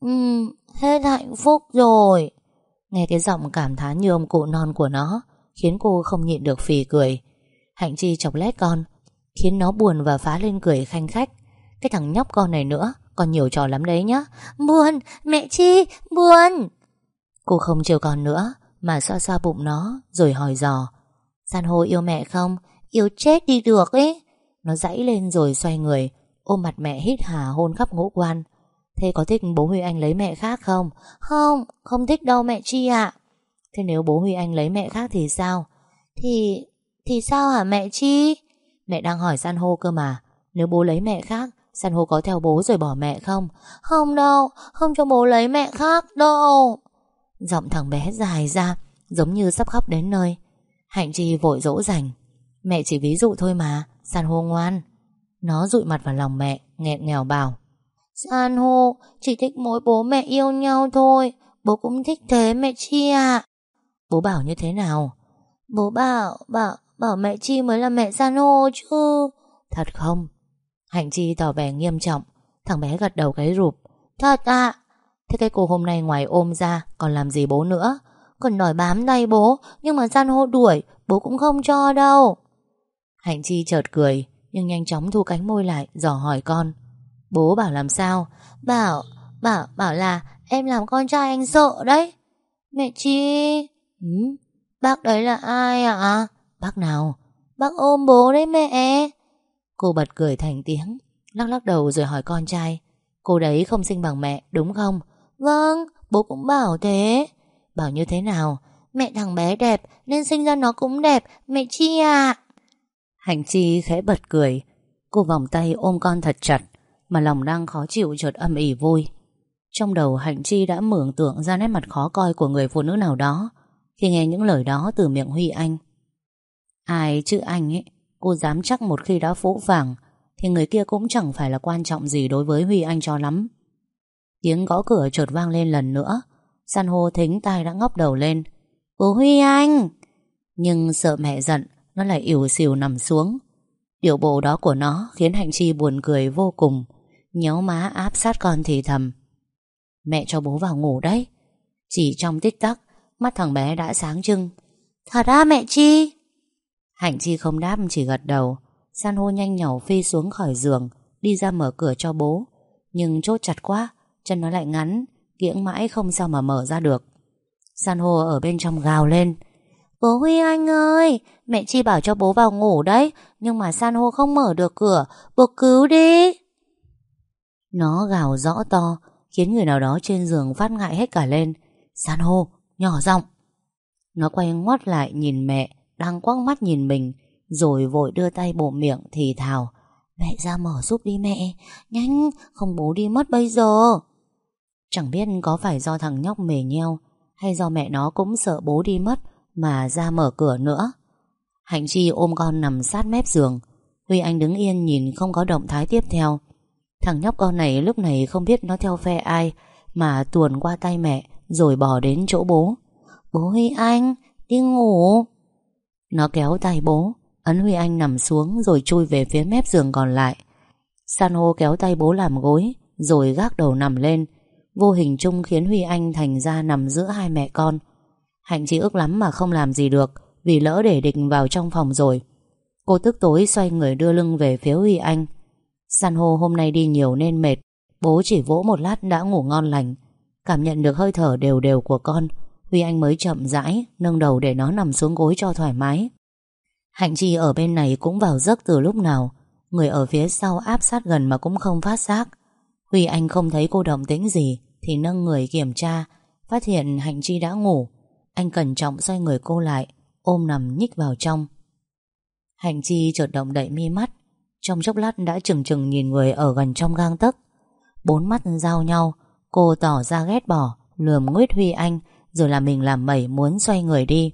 Speaker 1: Ừm, hết hạnh phúc rồi. Nghe cái giọng cảm thán như ông cụ non của nó Khiến cô không nhịn được phì cười. Hạnh Chi chọc lét con. Khiến nó buồn và phá lên cười khanh khách Cái thằng nhóc con này nữa Còn nhiều trò lắm đấy nhá Buồn, mẹ Chi, buồn Cô không chiều con nữa Mà xoa xoa bụng nó Rồi hỏi dò San hô yêu mẹ không? Yêu chết đi được ấy Nó dãy lên rồi xoay người Ôm mặt mẹ hít hà hôn khắp ngũ quan Thế có thích bố Huy Anh lấy mẹ khác không? Không, không thích đâu mẹ Chi ạ Thế nếu bố Huy Anh lấy mẹ khác thì sao? Thì... thì sao hả mẹ Chi? Mẹ đang hỏi San hô cơ mà. Nếu bố lấy mẹ khác San hô có theo bố rồi bỏ mẹ không? Không đâu, không cho bố lấy mẹ khác đâu. Giọng thằng bé dài ra Giống như sắp khóc đến nơi. Hạnh Chi vội dỗ dành. Mẹ chỉ ví dụ thôi mà San hô ngoan. Nó dụi mặt vào lòng mẹ nghẹn nghèo bảo. San hô Chỉ thích mỗi bố mẹ yêu nhau thôi. Bố cũng thích thế mẹ Chi ạ. Bố bảo như thế nào? Bố bảo Bảo bảo mẹ Chi mới là mẹ San hô chứ. Thật không? Hạnh Chi tỏ vẻ nghiêm trọng. Thằng bé gật đầu cái rụp. Thật ạ. Thế cái cô hôm nay ngoài ôm ra Còn làm gì bố nữa? Còn đòi bám tay bố Nhưng mà San hô đuổi Bố cũng không cho đâu. Hạnh Chi chợt cười Nhưng nhanh chóng thu cánh môi lại Dò hỏi con. Bố bảo làm sao? Bảo, bảo, bảo là Em làm con trai anh sợ đấy. Mẹ Chi. Ừ, Bác đấy là ai ạ? à? Bác nào? Bác ôm bố đấy mẹ. Cô bật cười thành tiếng, Lắc lắc đầu rồi hỏi con trai. Cô đấy không sinh bằng mẹ, đúng không? Vâng bố cũng bảo thế. Bảo như thế nào? Mẹ thằng bé đẹp, nên sinh ra nó cũng đẹp, Mẹ Chi à Hành Chi khẽ bật cười. Cô vòng tay ôm con thật chặt, Mà lòng đang khó chịu chợt âm ỉ vui. Trong đầu Hạnh Chi đã mường tượng ra nét mặt khó coi của người phụ nữ nào đó. Khi nghe những lời đó từ miệng Huy Anh Ai chứ anh ấy? Cô dám chắc một khi đã phũ phàng Thì người kia cũng chẳng phải là quan trọng gì đối với Huy Anh cho lắm. Tiếng gõ cửa chợt vang lên lần nữa. San hô thính tai đã ngóc đầu lên. Bố Huy Anh! Nhưng sợ mẹ giận, Nó lại ỉu xìu nằm xuống. Điều bộ đó của nó khiến Hạnh Chi buồn cười vô cùng, Nhéo má áp sát con thì thầm. Mẹ cho bố vào ngủ đấy. Chỉ trong tích tắc, Mắt thằng bé đã sáng trưng. Thật á mẹ Chi? Hạnh Chi không đáp, chỉ gật đầu. San hô nhanh nhỏ phi xuống khỏi giường, Đi ra mở cửa cho bố. Nhưng chốt chặt quá, Chân nó lại ngắn Kiễng mãi không sao mà mở ra được. San hô ở bên trong gào lên. Bố Huy Anh ơi, Mẹ Chi bảo cho bố vào ngủ đấy, Nhưng mà San hô không mở được cửa, Bố cứu đi. Nó gào rõ to, Khiến người nào đó trên giường phát ngại hết cả lên. San hô, nhỏ giọng. Nó quay ngoắt lại nhìn mẹ đang quăng mắt nhìn mình, Rồi vội đưa tay bộ miệng thì thào, Mẹ ra mở giúp đi mẹ, Nhanh, không bố đi mất bây giờ. Chẳng biết có phải do thằng nhóc mề nheo, Hay do mẹ nó cũng sợ bố đi mất Mà ra mở cửa nữa. Hạnh Chi ôm con nằm sát mép giường, Huy Anh đứng yên nhìn không có động thái tiếp theo. Thằng nhóc con này lúc này không biết nó theo phe ai Mà tuồn qua tay mẹ Rồi bỏ đến chỗ bố. Bố Huy Anh, đi ngủ. Nó kéo tay bố, Ấn Huy Anh nằm xuống Rồi chui về phía mép giường còn lại. San hô kéo tay bố làm gối, Rồi gác đầu nằm lên. Vô hình chung khiến Huy Anh thành ra nằm giữa hai mẹ con. Hạnh chỉ ước lắm mà không làm gì được, Vì lỡ để địch vào trong phòng rồi. Cô tức tối xoay người đưa lưng về phía Huy Anh. San hô hôm nay đi nhiều nên mệt. Bố chỉ vỗ một lát đã ngủ ngon lành. Cảm nhận được hơi thở đều đều của con. Huy Anh mới chậm rãi, Nâng đầu để nó nằm xuống gối cho thoải mái. Hạnh Chi ở bên này cũng vào giấc từ lúc nào. Người ở phía sau áp sát gần mà cũng không phát giác. Huy Anh không thấy cô động tĩnh gì, Thì nâng người kiểm tra, Phát hiện Hạnh Chi đã ngủ. Anh cẩn trọng xoay người cô lại, Ôm nằm nhích vào trong. Hạnh Chi chợt động đậy mi mắt, Trong chốc lát đã chừng chừng nhìn người ở gần trong gang tấc. Bốn mắt giao nhau, Cô tỏ ra ghét bỏ, Lườm nguyết Huy Anh rồi là mình làm mẩy muốn xoay người đi.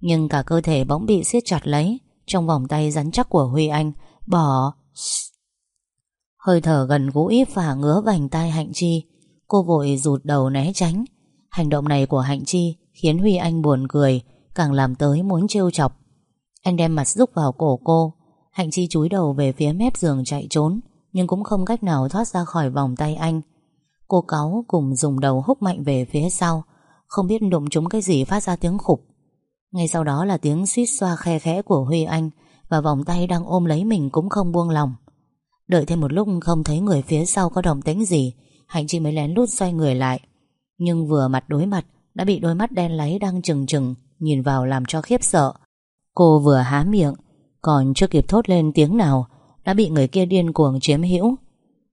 Speaker 1: Nhưng cả cơ thể bỗng bị siết chặt lấy, Trong vòng tay rắn chắc của Huy Anh Bỏ Hơi thở gần gũi và ngứa vành tai Hạnh Chi. Cô vội rụt đầu né tránh. Hành động này của Hạnh Chi Khiến Huy Anh buồn cười, Càng làm tới muốn trêu chọc. Anh đem mặt rúc vào cổ cô. Hạnh Chi chúi đầu về phía mép giường chạy trốn, Nhưng cũng không cách nào thoát ra khỏi vòng tay anh. Cô cáu cùng dùng đầu húc mạnh về phía sau không biết đụng trúng cái gì phát ra tiếng khục. Ngay sau đó là tiếng suýt xoa khe khẽ của Huy Anh Và vòng tay đang ôm lấy mình cũng không buông lòng. Đợi thêm một lúc không thấy người phía sau có động tính gì, Hạnh Chi mới lén lút xoay người lại. Nhưng vừa mặt đối mặt, Đã bị đôi mắt đen láy đang trừng trừng, Nhìn vào làm cho khiếp sợ. Cô vừa há miệng, Còn chưa kịp thốt lên tiếng nào, Đã bị người kia điên cuồng chiếm hữu.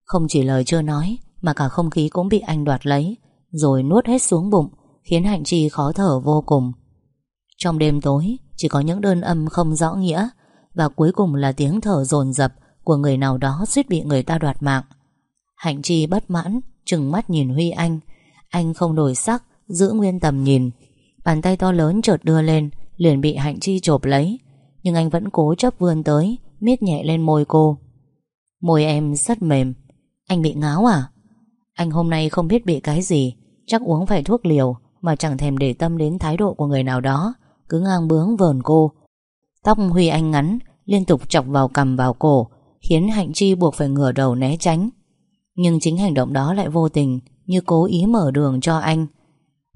Speaker 1: Không chỉ lời chưa nói, Mà cả không khí cũng bị anh đoạt lấy, Rồi nuốt hết xuống bụng. Khiến Hạnh Chi khó thở vô cùng. Trong đêm tối, Chỉ có những đơn âm không rõ nghĩa, Và cuối cùng là tiếng thở dồn dập Của người nào đó suýt bị người ta đoạt mạng. Hạnh Chi bất mãn, Trừng mắt nhìn Huy Anh. Anh không đổi sắc, Giữ nguyên tầm nhìn. Bàn tay to lớn chợt đưa lên, Liền bị Hạnh Chi chộp lấy. Nhưng anh vẫn cố chấp vươn tới, Miết nhẹ lên môi cô. Môi em rất mềm. Anh bị ngáo à? Anh hôm nay không biết bị cái gì, Chắc uống phải thuốc liều. Mà chẳng thèm để tâm đến thái độ của người nào đó Cứ ngang bướng vờn cô. Tóc Huy Anh ngắn Liên tục chọc vào cầm vào cổ Khiến Hạnh Chi buộc phải ngửa đầu né tránh. Nhưng chính hành động đó lại vô tình Như cố ý mở đường cho anh.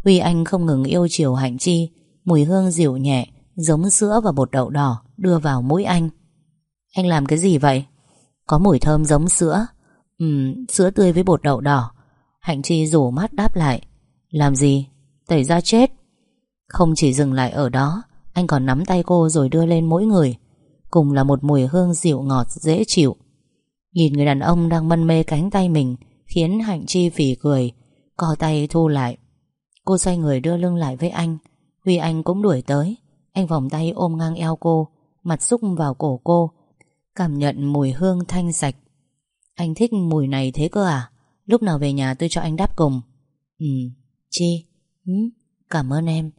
Speaker 1: Huy Anh không ngừng yêu chiều Hạnh Chi Mùi hương dịu nhẹ Giống sữa và bột đậu đỏ Đưa vào mũi anh. Anh làm cái gì vậy? Có mùi thơm giống sữa. Ừm, sữa tươi với bột đậu đỏ. Hạnh Chi rủ mắt đáp lại. Làm gì, tẩy ra chết. Không chỉ dừng lại ở đó, Anh còn nắm tay cô rồi đưa lên mỗi người. Cùng là một mùi hương dịu ngọt, dễ chịu. Nhìn người đàn ông đang mân mê cánh tay mình, Khiến Hạnh Chi phỉ cười, Co tay thu lại. Cô xoay người đưa lưng lại với anh. Huy Anh cũng đuổi tới. Anh vòng tay ôm ngang eo cô, Mặt xúc vào cổ cô, Cảm nhận mùi hương thanh sạch. Anh thích mùi này thế cơ à? Lúc nào về nhà tôi cho anh đáp cùng. Ừ Chi. Ừ, cảm ơn em.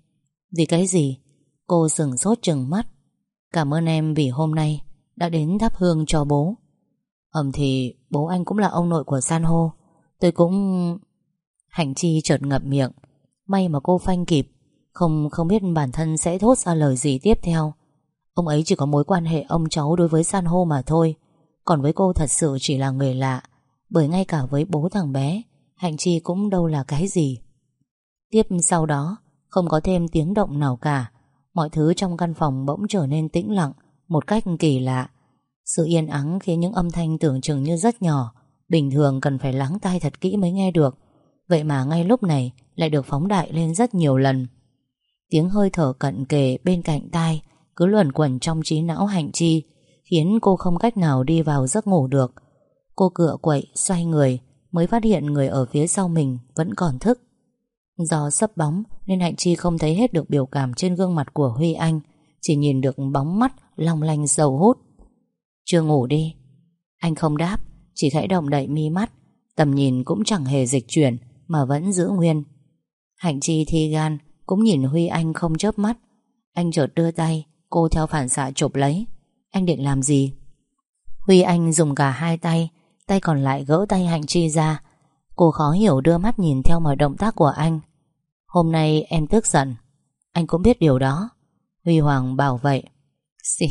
Speaker 1: Vì cái gì? Cô sừng sốt chừng mắt. Cảm ơn em vì hôm nay Đã đến thắp hương cho bố. Ẩm thì bố anh cũng là ông nội của San hô. Tôi cũng... Hạnh Chi chợt ngập miệng. May mà cô phanh kịp. Không không biết bản thân sẽ thốt ra lời gì tiếp theo. Ông ấy chỉ có mối quan hệ ông cháu đối với san hô mà thôi. Còn với cô thật sự chỉ là người lạ. Bởi ngay cả với bố thằng bé Hạnh Chi cũng đâu là cái gì. Tiếp sau đó, Không có thêm tiếng động nào cả. Mọi thứ trong căn phòng bỗng trở nên tĩnh lặng, Một cách kỳ lạ. Sự yên ắng khiến những âm thanh tưởng chừng như rất nhỏ, Bình thường cần phải lắng tai thật kỹ mới nghe được. Vậy mà ngay lúc này, Lại được phóng đại lên rất nhiều lần. Tiếng hơi thở cận kề bên cạnh tai Cứ luẩn quẩn trong trí não hạnh chi, Khiến cô không cách nào đi vào giấc ngủ được. Cô cựa quậy, xoay người, Mới phát hiện người ở phía sau mình Vẫn còn thức. Do sấp bóng nên Hạnh Chi không thấy hết được biểu cảm trên gương mặt của Huy Anh, Chỉ nhìn được bóng mắt long lanh dầu hút. Chưa ngủ đi. Anh không đáp, Chỉ khẽ động đậy mi mắt, Tầm nhìn cũng chẳng hề dịch chuyển Mà vẫn giữ nguyên. Hạnh Chi thi gan Cũng nhìn Huy Anh không chớp mắt. Anh chợt đưa tay, Cô theo phản xạ chụp lấy. Anh định làm gì? Huy Anh dùng cả hai tay Tay còn lại gỡ tay Hạnh Chi ra Cô khó hiểu đưa mắt nhìn theo mọi động tác của anh. Hôm nay em tức giận. Anh cũng biết điều đó. Huy Hoàng bảo vậy. Xì,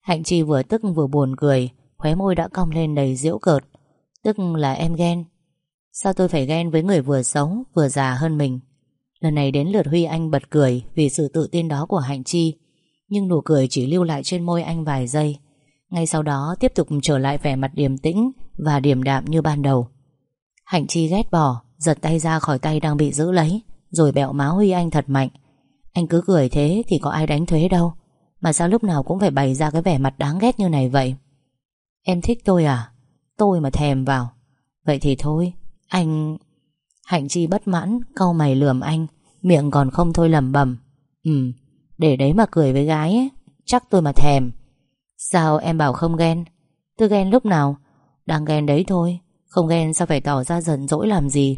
Speaker 1: Hạnh Chi vừa tức vừa buồn cười, Khóe môi đã cong lên đầy diễu cợt. Tức là em ghen. Sao tôi phải ghen với người vừa xấu, Vừa già hơn mình? Lần này đến lượt Huy Anh bật cười Vì sự tự tin đó của Hạnh Chi. Nhưng nụ cười chỉ lưu lại trên môi anh vài giây. Ngay sau đó tiếp tục trở lại vẻ mặt điềm tĩnh Và điềm đạm như ban đầu. Hạnh Chi ghét bỏ, Giật tay ra khỏi tay đang bị giữ lấy, Rồi bẹo máu Huy Anh thật mạnh. Anh cứ cười thế thì có ai đánh thuế đâu. Mà sao lúc nào cũng phải bày ra cái vẻ mặt đáng ghét như này vậy? Em thích tôi à? Tôi mà thèm vào. Vậy thì thôi, Anh Hạnh Chi bất mãn câu mày lườm anh, Miệng còn không thôi lẩm bẩm. Ừ Để đấy mà cười với gái ấy, Chắc tôi mà thèm. Sao em bảo không ghen? Tôi ghen lúc nào? Đang ghen đấy thôi không ghen sao phải tỏ ra giận dỗi làm gì?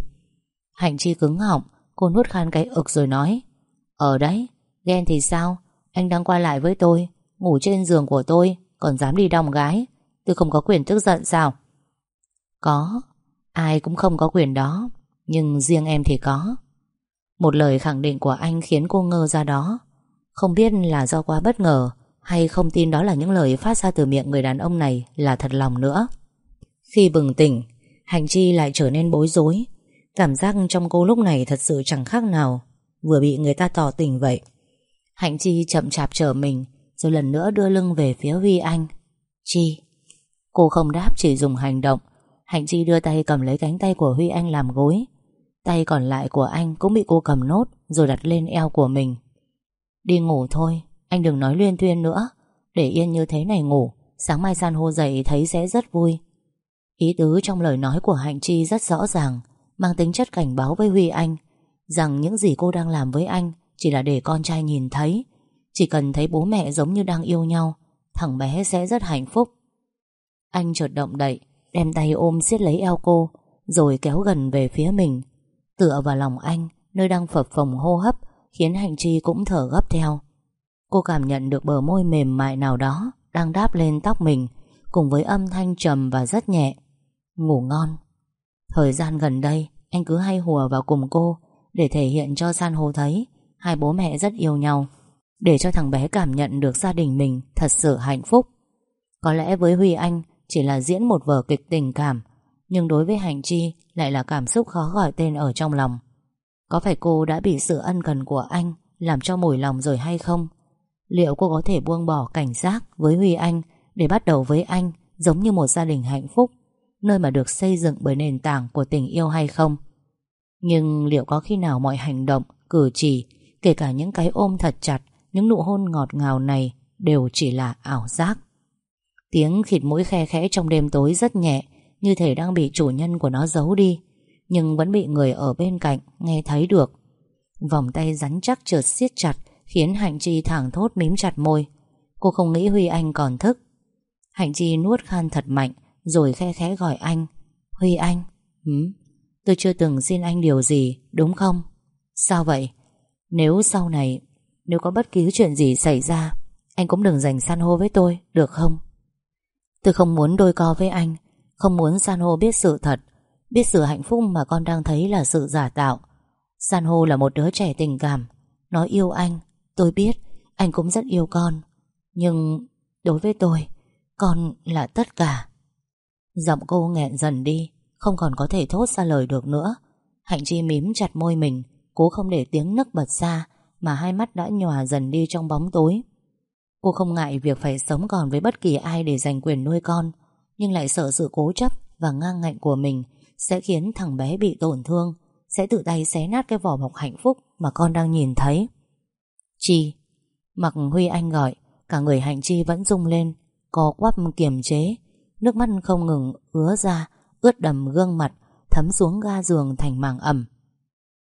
Speaker 1: Hạnh Chi cứng họng Cô nuốt khan cái ực rồi nói. Ở đấy, ghen thì sao? Anh đang qua lại với tôi Ngủ trên giường của tôi Còn dám đi đong gái. Tôi không có quyền tức giận sao? Có Ai cũng không có quyền đó Nhưng riêng em thì có. Một lời khẳng định của anh khiến cô ngơ ra đó. Không biết là do quá bất ngờ Hay không tin đó là những lời phát ra từ miệng người đàn ông này Là thật lòng nữa. Khi bừng tỉnh Hành Chi lại trở nên bối rối. Cảm giác trong cô lúc này thật sự chẳng khác nào Vừa bị người ta tỏ tình vậy. Hạnh Chi chậm chạp trở mình, Rồi lần nữa đưa lưng về phía Huy Anh. Chi. Cô không đáp, chỉ dùng hành động. Hạnh Chi đưa tay cầm lấy cánh tay của Huy Anh làm gối. Tay còn lại của anh cũng bị cô cầm nốt, Rồi đặt lên eo của mình. Đi ngủ thôi, Anh đừng nói luyên thuyên nữa. Để yên như thế này ngủ, Sáng mai san hô dậy thấy sẽ rất vui. Ý tứ trong lời nói của Hạnh Chi rất rõ ràng, Mang tính chất cảnh báo với Huy Anh, Rằng những gì cô đang làm với anh Chỉ là để con trai nhìn thấy. Chỉ cần thấy bố mẹ giống như đang yêu nhau, Thằng bé sẽ rất hạnh phúc. Anh chợt động đậy, Đem tay ôm siết lấy eo cô, Rồi kéo gần về phía mình. Tựa vào lòng anh, Nơi đang phập phồng hô hấp, Khiến Hạnh Chi cũng thở gấp theo. Cô cảm nhận được bờ môi mềm mại nào đó Đang đáp lên tóc mình, Cùng với âm thanh trầm và rất nhẹ. Ngủ ngon. Thời gian gần đây, Anh cứ hay hùa vào cùng cô Để thể hiện cho san hô thấy Hai bố mẹ rất yêu nhau, Để cho thằng bé cảm nhận được gia đình mình Thật sự hạnh phúc. Có lẽ với Huy Anh Chỉ là diễn một vở kịch tình cảm, Nhưng đối với Hành Chi Lại là cảm xúc khó gọi tên ở trong lòng. Có phải cô đã bị sự ân cần của anh Làm cho mùi lòng rồi hay không? Liệu cô có thể buông bỏ cảnh giác Với Huy Anh Để bắt đầu với anh Giống như một gia đình hạnh phúc? Nơi mà được xây dựng bởi nền tảng của tình yêu hay không. Nhưng liệu có khi nào mọi hành động, cử chỉ, kể cả những cái ôm thật chặt, những nụ hôn ngọt ngào này đều chỉ là ảo giác? Tiếng khịt mũi khe khẽ trong đêm tối rất nhẹ, như thể đang bị chủ nhân của nó giấu đi, nhưng vẫn bị người ở bên cạnh nghe thấy được. Vòng tay rắn chắc chợt siết chặt, khiến Hạnh Chi thẳng thốt mím chặt môi. Cô không nghĩ Huy Anh còn thức. Hạnh Chi nuốt khan thật mạnh, rồi khe khẽ gọi anh. Huy anh. Hứ? Tôi chưa từng xin anh điều gì Đúng không? Sao vậy? Nếu sau này Nếu có bất kỳ chuyện gì xảy ra Anh cũng đừng dành san hô với tôi Được không? Tôi không muốn đôi co với anh Không muốn san hô biết sự thật Biết sự hạnh phúc mà con đang thấy là sự giả tạo. San hô là một đứa trẻ tình cảm Nó yêu anh Tôi biết anh cũng rất yêu con. Nhưng đối với tôi Con là tất cả Giọng cô nghẹn dần đi, Không còn có thể thốt ra lời được nữa. Hạnh Chi mím chặt môi mình, Cố không để tiếng nấc bật ra Mà hai mắt đã nhòa dần đi trong bóng tối. Cô không ngại việc phải sống còn với bất kỳ ai để giành quyền nuôi con, Nhưng lại sợ sự cố chấp và ngang ngạnh của mình Sẽ khiến thằng bé bị tổn thương, Sẽ tự tay xé nát cái vỏ bọc hạnh phúc mà con đang nhìn thấy. Chi, Mặc Huy Anh gọi, Cả người Hạnh Chi vẫn rung lên, Co quắp kiềm chế Nước mắt không ngừng ứa ra, Ướt đầm gương mặt, Thấm xuống ga giường thành màng ẩm.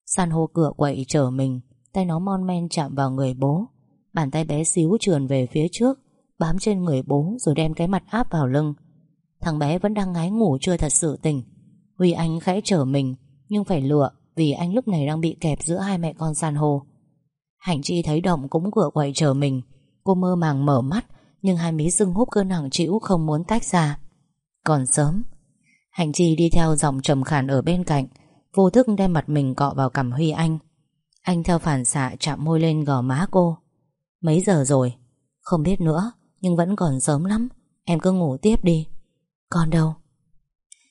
Speaker 1: San hô cửa quậy trở mình, Tay nó mon men chạm vào người bố. Bàn tay bé xíu trườn về phía trước, Bám trên người bố rồi đem cái mặt áp vào lưng. Thằng bé vẫn đang ngái ngủ chưa thật sự tỉnh. Huy Anh khẽ trở mình, Nhưng phải lựa Vì anh lúc này đang bị kẹp giữa hai mẹ con san hô. Hạnh Chi thấy động cũng cửa quậy trở mình. Cô mơ màng mở mắt, Nhưng hai mí sưng húp cơn nặng chịu không muốn tách ra. Còn sớm. Hạnh Chi đi theo dòng trầm khản ở bên cạnh, Vô thức đem mặt mình cọ vào cằm Huy Anh. Anh theo phản xạ chạm môi lên gò má cô. Mấy giờ rồi? Không biết nữa, Nhưng vẫn còn sớm lắm. Em cứ ngủ tiếp đi. Con đâu?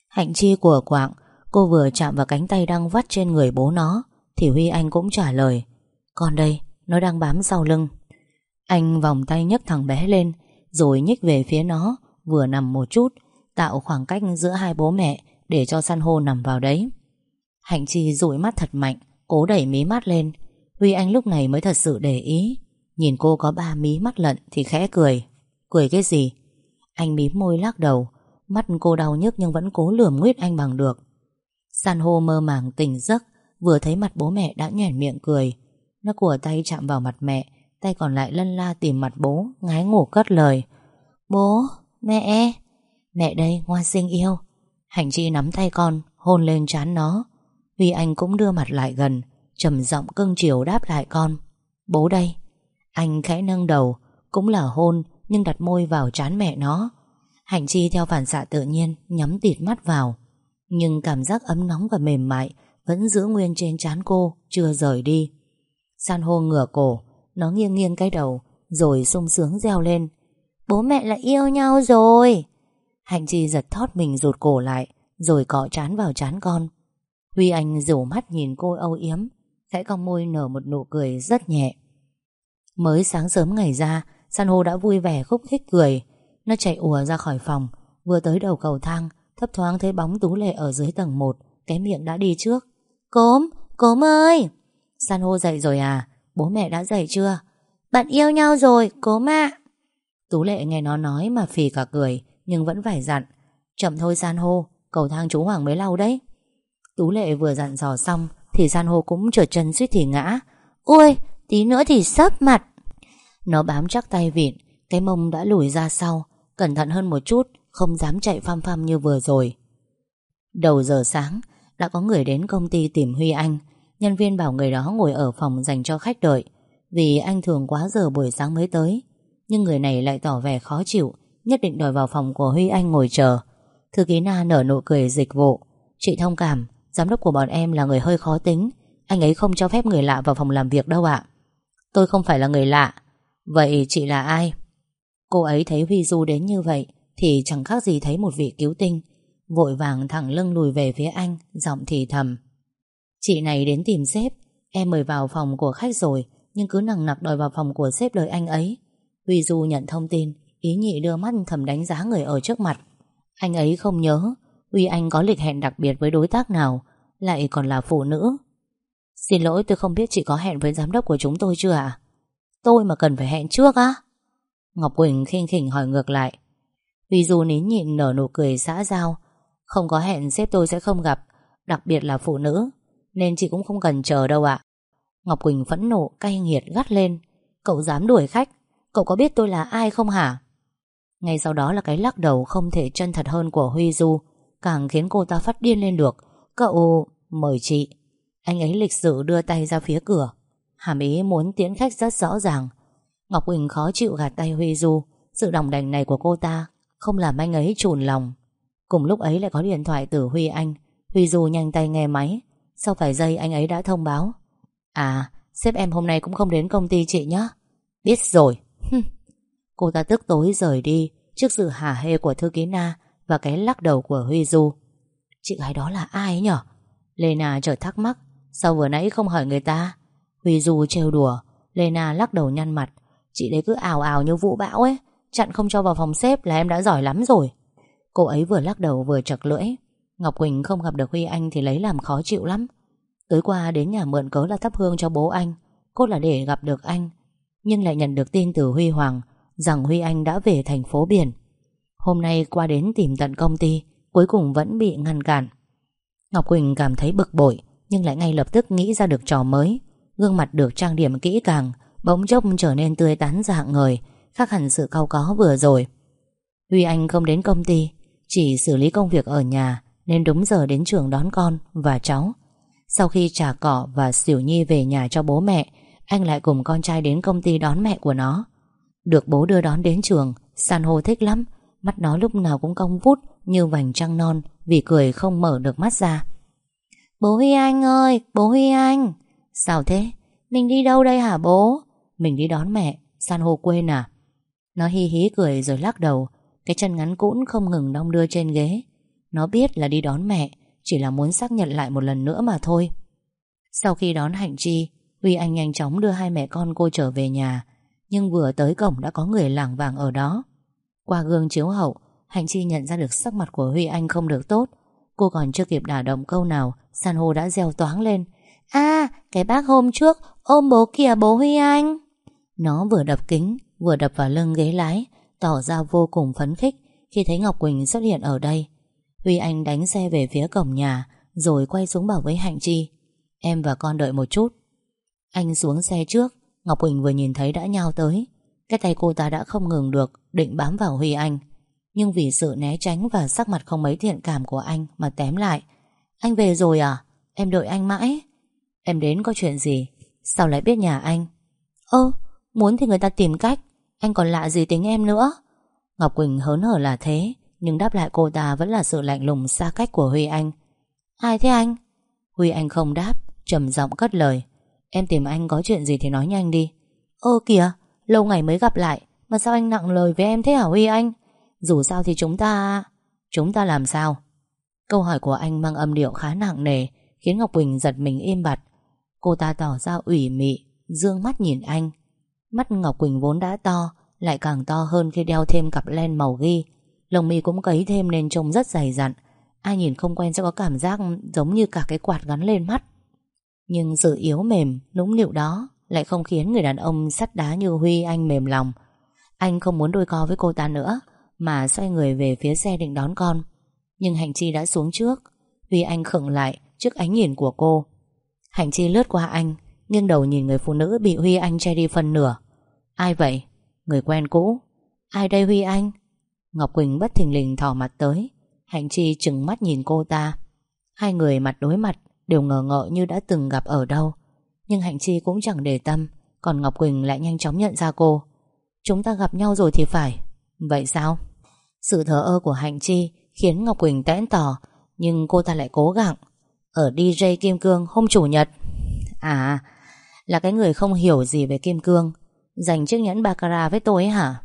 Speaker 1: Hạnh Chi của quạng, Cô vừa chạm vào cánh tay đang vắt trên người bố nó, Thì Huy Anh cũng trả lời. Con đây, Nó đang bám sau lưng. Anh vòng tay nhấc thằng bé lên, Rồi nhích về phía nó, Vừa nằm một chút. Tạo khoảng cách giữa hai bố mẹ Để cho san hô nằm vào đấy. Hạnh Chi dụi mắt thật mạnh Cố đẩy mí mắt lên. Huy Anh lúc này mới thật sự để ý. Nhìn cô có ba mí mắt lận thì khẽ cười. Cười cái gì? Anh mím môi lắc đầu. Mắt cô đau nhức nhưng vẫn cố lườm nguyết anh bằng được. San hô mơ màng tỉnh giấc Vừa thấy mặt bố mẹ đã nhoẻn miệng cười. Nó của tay chạm vào mặt mẹ Tay còn lại lân la tìm mặt bố Ngái ngủ cất lời. Bố, mẹ! Mẹ đây, ngoan xinh yêu. Hành chi nắm tay con, hôn lên trán nó. Huy Anh cũng đưa mặt lại gần trầm giọng cưng chiều đáp lại con. Bố đây. Anh khẽ nâng đầu Cũng là hôn nhưng đặt môi vào trán mẹ nó. Hành chi theo phản xạ tự nhiên Nhắm tịt mắt vào. Nhưng cảm giác ấm nóng và mềm mại Vẫn giữ nguyên trên trán cô Chưa rời đi. San hô ngửa cổ Nó nghiêng nghiêng cái đầu Rồi sung sướng reo lên. Bố mẹ lại yêu nhau rồi. Hạnh Chi giật thót mình rụt cổ lại Rồi cọ chán vào chán con. Huy Anh rủ mắt nhìn cô âu yếm Khẽ cong môi nở một nụ cười rất nhẹ. Mới sáng sớm ngày ra San hô đã vui vẻ khúc khích cười. Nó chạy ùa ra khỏi phòng Vừa tới đầu cầu thang Thấp thoáng thấy bóng Tú Lệ ở dưới tầng 1 Cái miệng đã đi trước. Cốm, cốm ơi! San hô dậy rồi à Bố mẹ đã dậy chưa? Bạn yêu nhau rồi, cốm ạ. Tú Lệ nghe nó nói mà phì cả cười nhưng vẫn phải dặn Chậm thôi san hô, cầu thang chú Hoàng mới lau đấy. Tú Lệ vừa dặn dò xong Thì san hô cũng trượt chân suýt thì ngã. Ôi, tí nữa thì sấp mặt. Nó bám chắc tay vịn Cái mông đã lùi ra sau Cẩn thận hơn một chút Không dám chạy pham pham như vừa rồi. Đầu giờ sáng Đã có người đến công ty tìm Huy Anh. Nhân viên bảo người đó ngồi ở phòng dành cho khách đợi Vì anh thường quá giờ buổi sáng mới tới. Nhưng người này lại tỏ vẻ khó chịu Nhất định đòi vào phòng của Huy Anh ngồi chờ. Thư ký Na nở nụ cười dịch vụ. Chị thông cảm, Giám đốc của bọn em là người hơi khó tính. Anh ấy không cho phép người lạ vào phòng làm việc đâu ạ. Tôi không phải là người lạ. Vậy chị là ai? Cô ấy thấy Huy Du đến như vậy, Thì chẳng khác gì thấy một vị cứu tinh. Vội vàng thẳng lưng lùi về phía anh, Giọng thì thầm. Chị này đến tìm sếp. Em mời vào phòng của khách rồi, Nhưng cứ nằng nặc đòi vào phòng của sếp đợi anh ấy. Huy Du nhận thông tin. Ý nhị đưa mắt thầm đánh giá người ở trước mặt. Anh ấy không nhớ Huy Anh có lịch hẹn đặc biệt với đối tác nào, Lại còn là phụ nữ. Xin lỗi, tôi không biết chị có hẹn với giám đốc của chúng tôi chưa ạ? Tôi mà cần phải hẹn trước á? Ngọc Quỳnh khinh khỉnh hỏi ngược lại. Huy Du nín nhịn nở nụ cười xã giao, Không có hẹn sếp tôi sẽ không gặp, Đặc biệt là phụ nữ, Nên chị cũng không cần chờ đâu ạ. Ngọc Quỳnh phẫn nộ, cay nghiệt gắt lên. Cậu dám đuổi khách, Cậu có biết tôi là ai không hả? Ngay sau đó là cái lắc đầu không thể chân thật hơn của Huy Du, Càng khiến cô ta phát điên lên được. Cậu... mời chị. Anh ấy lịch sự đưa tay ra phía cửa. Hàm ý muốn tiễn khách rất rõ ràng. Ngọc Quỳnh khó chịu gạt tay Huy Du. Sự đồng đành này của cô ta Không làm anh ấy trùn lòng. Cùng lúc ấy lại có điện thoại từ Huy Anh. Huy Du nhanh tay nghe máy. Sau vài giây anh ấy đã thông báo. À sếp em hôm nay cũng không đến công ty chị nhé Biết rồi. Cô ta tức tối rời đi Trước sự hả hê của thư ký Na Và cái lắc đầu của Huy Du Chị gái đó là ai nhở? Lena trở thắc mắc. Sao vừa nãy không hỏi người ta? Huy Du trêu đùa. Lena lắc đầu nhăn mặt. Chị đấy cứ ào ào như vũ bão ấy. Chặn không cho vào phòng xếp là em đã giỏi lắm rồi. Cô ấy vừa lắc đầu vừa chật lưỡi. Ngọc Quỳnh không gặp được Huy Anh Thì lấy làm khó chịu lắm. Tối qua đến nhà mượn cớ là thắp hương cho bố anh. Cô là để gặp được anh, Nhưng lại nhận được tin từ Huy Hoàng. Rằng Huy Anh đã về thành phố biển. Hôm nay qua đến tìm tận công ty, Cuối cùng vẫn bị ngăn cản. Ngọc Quỳnh cảm thấy bực bội, Nhưng lại ngay lập tức nghĩ ra được trò mới. Gương mặt được trang điểm kỹ càng, Bỗng chốc trở nên tươi tắn dạng người, Khác hẳn sự cao có vừa rồi. Huy Anh không đến công ty, Chỉ xử lý công việc ở nhà, Nên đúng giờ đến trường đón con và cháu. Sau khi trả cỏ và xỉu nhi về nhà cho bố mẹ, Anh lại cùng con trai đến công ty đón mẹ của nó. Được bố đưa đón đến trường, San hô thích lắm. Mắt nó lúc nào cũng cong vút Như vành trăng non, Vì cười không mở được mắt ra. Bố Huy Anh ơi, Bố Huy Anh. Sao thế? Mình đi đâu đây hả bố? Mình đi đón mẹ, San hô quên à? Nó hi hí cười rồi lắc đầu. Cái chân ngắn cũn không ngừng đong đưa trên ghế. Nó biết là đi đón mẹ, Chỉ là muốn xác nhận lại một lần nữa mà thôi. Sau khi đón Hạnh Chi, Huy Anh nhanh chóng đưa hai mẹ con cô trở về nhà. Nhưng vừa tới cổng đã có người lảng vàng ở đó. Qua gương chiếu hậu, Hạnh Chi nhận ra được sắc mặt của Huy Anh không được tốt. Cô còn chưa kịp đả động câu nào, San hô đã reo toáng lên. À cái bác hôm trước Ôm bố kìa, bố Huy Anh. Nó vừa đập kính, Vừa đập vào lưng ghế lái, Tỏ ra vô cùng phấn khích Khi thấy Ngọc Quỳnh xuất hiện ở đây. Huy Anh đánh xe về phía cổng nhà, Rồi quay xuống bảo với Hạnh Chi, Em và con đợi một chút. Anh xuống xe trước Ngọc Quỳnh vừa nhìn thấy đã nhào tới. Cái tay cô ta đã không ngừng được Định bám vào Huy Anh. Nhưng vì sự né tránh và sắc mặt không mấy thiện cảm của anh Mà tém lại. Anh về rồi à? Em đợi anh mãi. Em đến có chuyện gì? Sao lại biết nhà anh? Ơ, muốn thì người ta tìm cách. Anh còn lạ gì tính em nữa? Ngọc Quỳnh hớn hở là thế, Nhưng đáp lại cô ta vẫn là sự lạnh lùng xa cách của Huy Anh. Ai thế anh? Huy Anh không đáp, trầm giọng cất lời. Em tìm anh có chuyện gì thì nói nhanh đi. Ơ kìa, Lâu ngày mới gặp lại, Mà sao anh nặng lời với em thế hả Huy Anh? Dù sao thì chúng ta Chúng ta làm sao? Câu hỏi của anh mang âm điệu khá nặng nề, Khiến Ngọc Quỳnh giật mình im bặt. Cô ta tỏ ra ủy mị, Dương mắt nhìn anh. Mắt Ngọc Quỳnh vốn đã to, Lại càng to hơn khi đeo thêm cặp len màu ghi. Lồng mi cũng cấy thêm nên trông rất dày dặn. Ai nhìn không quen sẽ có cảm giác Giống như cả cái quạt gắn lên mắt. Nhưng sự yếu mềm, Nũng nịu đó Lại không khiến người đàn ông sắt đá như Huy anh mềm lòng. Anh không muốn đôi co với cô ta nữa, Mà xoay người về phía xe định đón con. Nhưng hành chi đã xuống trước. Huy anh khựng lại trước ánh nhìn của cô. Hành chi lướt qua anh, Nghiêng đầu nhìn người phụ nữ bị Huy Anh che đi phần nửa. Ai vậy? Người quen cũ. Ai đây Huy Anh? Ngọc Quỳnh bất thình lình thò mặt tới. Hành chi chừng mắt nhìn cô ta. Hai người mặt đối mặt Đều ngờ ngợ như đã từng gặp ở đâu. Nhưng Hạnh Chi cũng chẳng để tâm, Còn Ngọc Quỳnh lại nhanh chóng nhận ra cô. Chúng ta gặp nhau rồi thì phải. Vậy sao? Sự thờ ơ của Hạnh Chi Khiến Ngọc Quỳnh tẽn tỏ, Nhưng cô ta lại cố gắng Ở DJ Kim Cương hôm chủ nhật. À Là cái người không hiểu gì về Kim Cương. Dành chiếc nhẫn baccarat với tôi ấy hả?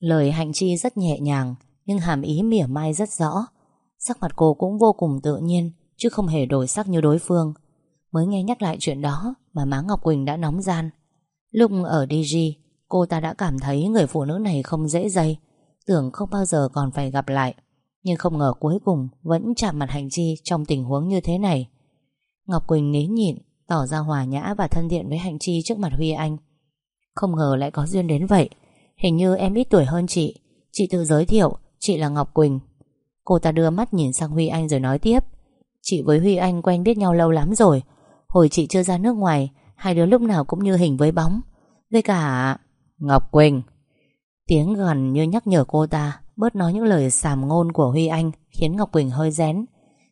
Speaker 1: Lời Hạnh Chi rất nhẹ nhàng, Nhưng hàm ý mỉa mai rất rõ. Sắc mặt cô cũng vô cùng tự nhiên Chứ không hề đổi sắc như đối phương. Mới nghe nhắc lại chuyện đó Mà má Ngọc Quỳnh đã nóng gian. Lúc ở DG Cô ta đã cảm thấy người phụ nữ này không dễ dây, Tưởng không bao giờ còn phải gặp lại. Nhưng không ngờ cuối cùng Vẫn chạm mặt Hành Chi trong tình huống như thế này. Ngọc Quỳnh nín nhịn, Tỏ ra hòa nhã và thân thiện với Hành Chi trước mặt Huy Anh. Không ngờ lại có duyên đến vậy. Hình như em ít tuổi hơn chị. Chị tự giới thiệu, Chị là Ngọc Quỳnh. Cô ta đưa mắt nhìn sang Huy Anh rồi nói tiếp. Chị với Huy Anh quen biết nhau lâu lắm rồi. Hồi chị chưa ra nước ngoài, Hai đứa lúc nào cũng như hình với bóng. Với cả Ngọc Quỳnh. Tiếng gần như nhắc nhở cô ta, Bớt nói những lời sàm ngôn của Huy Anh Khiến Ngọc Quỳnh hơi rén.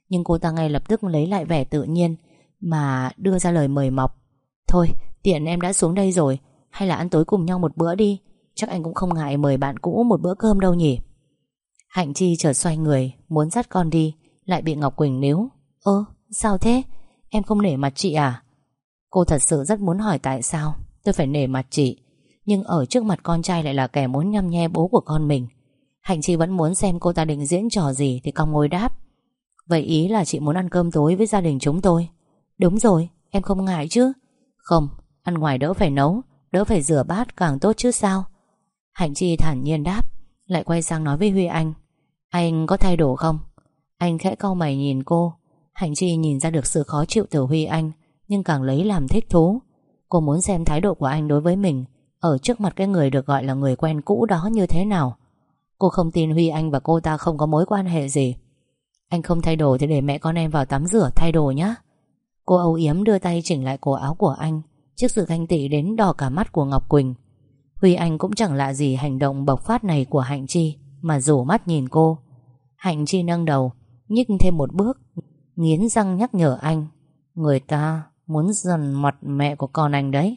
Speaker 1: Nhưng cô ta ngay lập tức lấy lại vẻ tự nhiên Mà đưa ra lời mời mọc. Thôi, tiện em đã xuống đây rồi, Hay là ăn tối cùng nhau một bữa đi. Chắc anh cũng không ngại mời bạn cũ một bữa cơm đâu nhỉ. Hạnh Chi chợt xoay người, Muốn dắt con đi, Lại bị Ngọc Quỳnh níu. Ơ, sao thế? Em không nể mặt chị à? Cô thật sự rất muốn hỏi tại sao Tôi phải nể mặt chị, Nhưng ở trước mặt con trai lại là kẻ muốn nhăm nhe bố của con mình. Hạnh Chi vẫn muốn xem cô ta định diễn trò gì Thì cong ngồi đáp. Vậy ý là chị muốn ăn cơm tối với gia đình chúng tôi. Đúng rồi, Em không ngại chứ? Không, Ăn ngoài đỡ phải nấu, Đỡ phải rửa bát càng tốt chứ sao? Hạnh Chi thản nhiên đáp, Lại quay sang nói với Huy Anh. Anh có thay đổi không? Anh khẽ cau mày nhìn cô Hạnh Chi nhìn ra được sự khó chịu từ Huy Anh, Nhưng càng lấy làm thích thú. Cô muốn xem thái độ của anh đối với mình, Ở trước mặt cái người được gọi là người quen cũ đó như thế nào. Cô không tin Huy Anh và cô ta không có mối quan hệ gì. Anh không thay đồ thì để mẹ con em vào tắm rửa, thay đồ nhé Cô âu yếm đưa tay chỉnh lại cổ áo của anh, Trước sự ganh tị đến đỏ cả mắt của Ngọc Quỳnh. Huy Anh cũng chẳng lạ gì hành động bộc phát này của Hạnh Chi, Mà rủ mắt nhìn cô. Hạnh Chi nâng đầu, Nhích thêm một bước Nghiến răng nhắc nhở anh, Người ta muốn dần mặt mẹ của con anh đấy.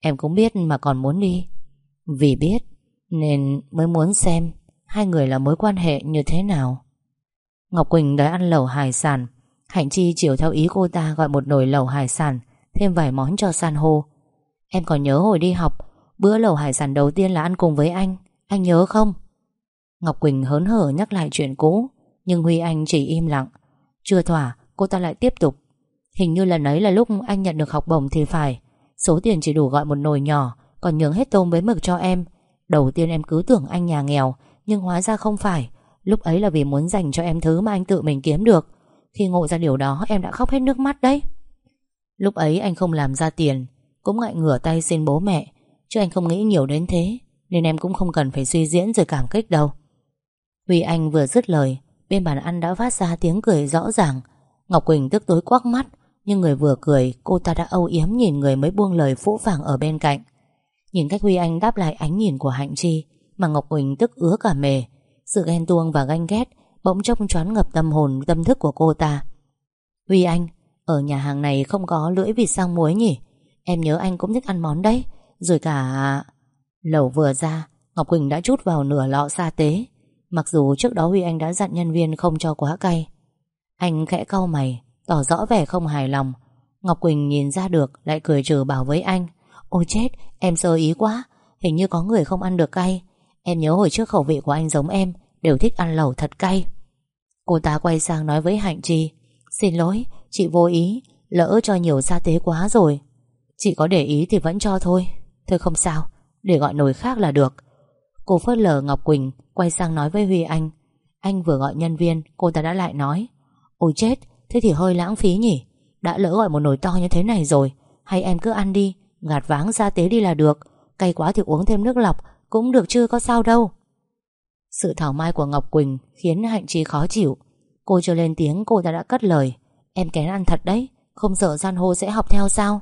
Speaker 1: Em cũng biết mà còn muốn đi. Vì biết Nên mới muốn xem Hai người là mối quan hệ như thế nào. Ngọc Quỳnh đã ăn lẩu hải sản. Hạnh Chi chiều theo ý cô ta Gọi một nồi lẩu hải sản, Thêm vài món cho san hô. Em còn nhớ hồi đi học, Bữa lẩu hải sản đầu tiên là ăn cùng với anh Anh nhớ không? Ngọc Quỳnh hớn hở nhắc lại chuyện cũ, Nhưng Huy Anh chỉ im lặng. Chưa thỏa, cô ta lại tiếp tục. Hình như lần ấy là lúc anh nhận được học bổng thì phải. Số tiền chỉ đủ gọi một nồi nhỏ, Còn nhường hết tôm với mực cho em. Đầu tiên em cứ tưởng anh nhà nghèo, Nhưng hóa ra không phải. Lúc ấy là vì muốn dành cho em thứ mà anh tự mình kiếm được. Khi ngộ ra điều đó, em đã khóc hết nước mắt đấy. Lúc ấy anh không làm ra tiền, Cũng ngại ngửa tay xin bố mẹ. Chứ anh không nghĩ nhiều đến thế, Nên em cũng không cần phải suy diễn rồi cảm kích đâu. Huy Anh vừa dứt lời Bên bàn ăn đã phát ra tiếng cười rõ ràng. Ngọc Quỳnh tức tối quắc mắt, Nhưng người vừa cười, Cô ta đã âu yếm nhìn người mới buông lời phũ phàng ở bên cạnh. Nhìn cách Huy Anh đáp lại ánh nhìn của Hạnh Chi, Mà Ngọc Quỳnh tức ứa cả mề. Sự ghen tuông và ganh ghét Bỗng chốc choán ngập tâm hồn, tâm thức của cô ta. Huy Anh, Ở nhà hàng này không có lưỡi vịt sang muối nhỉ? Em nhớ anh cũng thích ăn món đấy. Rồi cả... Lẩu vừa ra, Ngọc Quỳnh đã chút vào nửa lọ sa tế. Mặc dù trước đó Huy Anh đã dặn nhân viên không cho quá cay. Anh khẽ cau mày, Tỏ rõ vẻ không hài lòng. Ngọc Quỳnh nhìn ra được, Lại cười trừ bảo với anh. Ôi chết, em sơ ý quá. Hình như có người không ăn được cay. Em nhớ hồi trước khẩu vị của anh giống em, Đều thích ăn lẩu thật cay. Cô ta quay sang nói với Hạnh trì: Xin lỗi, chị vô ý. Lỡ cho nhiều gia tế quá rồi. Chị có để ý thì vẫn cho thôi. Thôi không sao, Để gọi nồi khác là được. Cô phớt lờ Ngọc Quỳnh, Quay sang nói với Huy Anh. Anh vừa gọi nhân viên, Cô ta đã lại nói. Ôi chết, Thế thì hơi lãng phí nhỉ? Đã lỡ gọi một nồi to như thế này rồi. Hay em cứ ăn đi, Gạt váng ra tế đi là được. Cay quá thì uống thêm nước lọc, Cũng được chưa có sao đâu. Sự thảo mai của Ngọc Quỳnh Khiến Hạnh Chi khó chịu. Cô chưa lên tiếng, cô ta đã cất lời. Em kén ăn thật đấy, Không sợ san hô sẽ học theo sao?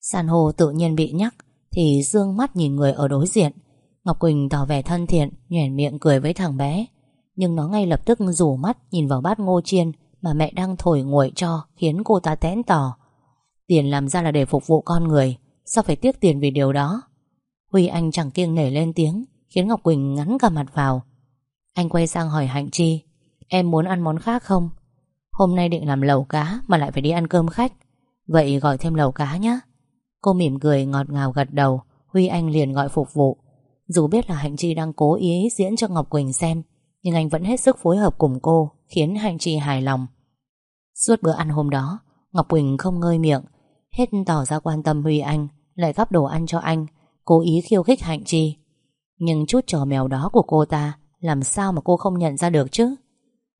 Speaker 1: San hô tự nhiên bị nhắc, Thì dương mắt nhìn người ở đối diện. Ngọc Quỳnh tỏ vẻ thân thiện, Nhoẻn miệng cười với thằng bé. Nhưng nó ngay lập tức rủ mắt nhìn vào bát ngô chiên Mà mẹ đang thổi nguội cho Khiến cô ta tén tỏ. Tiền làm ra là để phục vụ con người, Sao phải tiếc tiền vì điều đó? Huy Anh chẳng kiêng nể lên tiếng, Khiến Ngọc Quỳnh ngắn cả mặt vào. Anh quay sang hỏi Hạnh Chi, Em muốn ăn món khác không? Hôm nay định làm lẩu cá Mà lại phải đi ăn cơm khách. Vậy gọi thêm lẩu cá nhé Cô mỉm cười ngọt ngào gật đầu, Huy Anh liền gọi phục vụ. Dù biết là Hạnh Chi đang cố ý diễn cho Ngọc Quỳnh xem, Nhưng anh vẫn hết sức phối hợp cùng cô, Khiến Hạnh Chi hài lòng. Suốt bữa ăn hôm đó, Ngọc Quỳnh không ngơi miệng, Hết tỏ ra quan tâm Huy Anh, Lại gắp đồ ăn cho anh, Cố ý khiêu khích Hạnh Chi. Nhưng chút trò mèo đó của cô ta, Làm sao mà cô không nhận ra được chứ?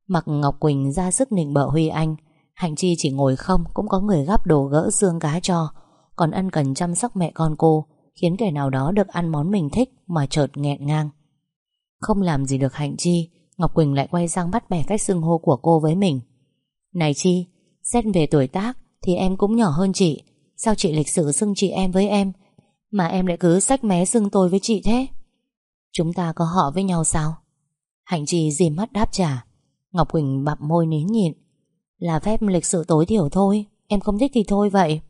Speaker 1: Mặc Ngọc Quỳnh ra sức nịnh bợ Huy Anh, Hạnh Chi chỉ ngồi không Cũng có người gắp đồ gỡ xương cá cho, Còn ân cần chăm sóc mẹ con cô Khiến kẻ nào đó được ăn món mình thích Mà chợt nghẹn ngang. Không làm gì được Hạnh Chi, Ngọc Quỳnh lại quay sang bắt bẻ cách xưng hô của cô với mình. Này Chi, Xét về tuổi tác Thì em cũng nhỏ hơn chị. Sao chị lịch sử xưng chị em với em, Mà em lại cứ sách mé xưng tôi với chị thế? Chúng ta có họ với nhau sao? Hạnh Chi dìm mắt đáp trả. Ngọc Quỳnh bặm môi nín nhịn. Là phép lịch sự tối thiểu thôi, Em không thích thì thôi vậy.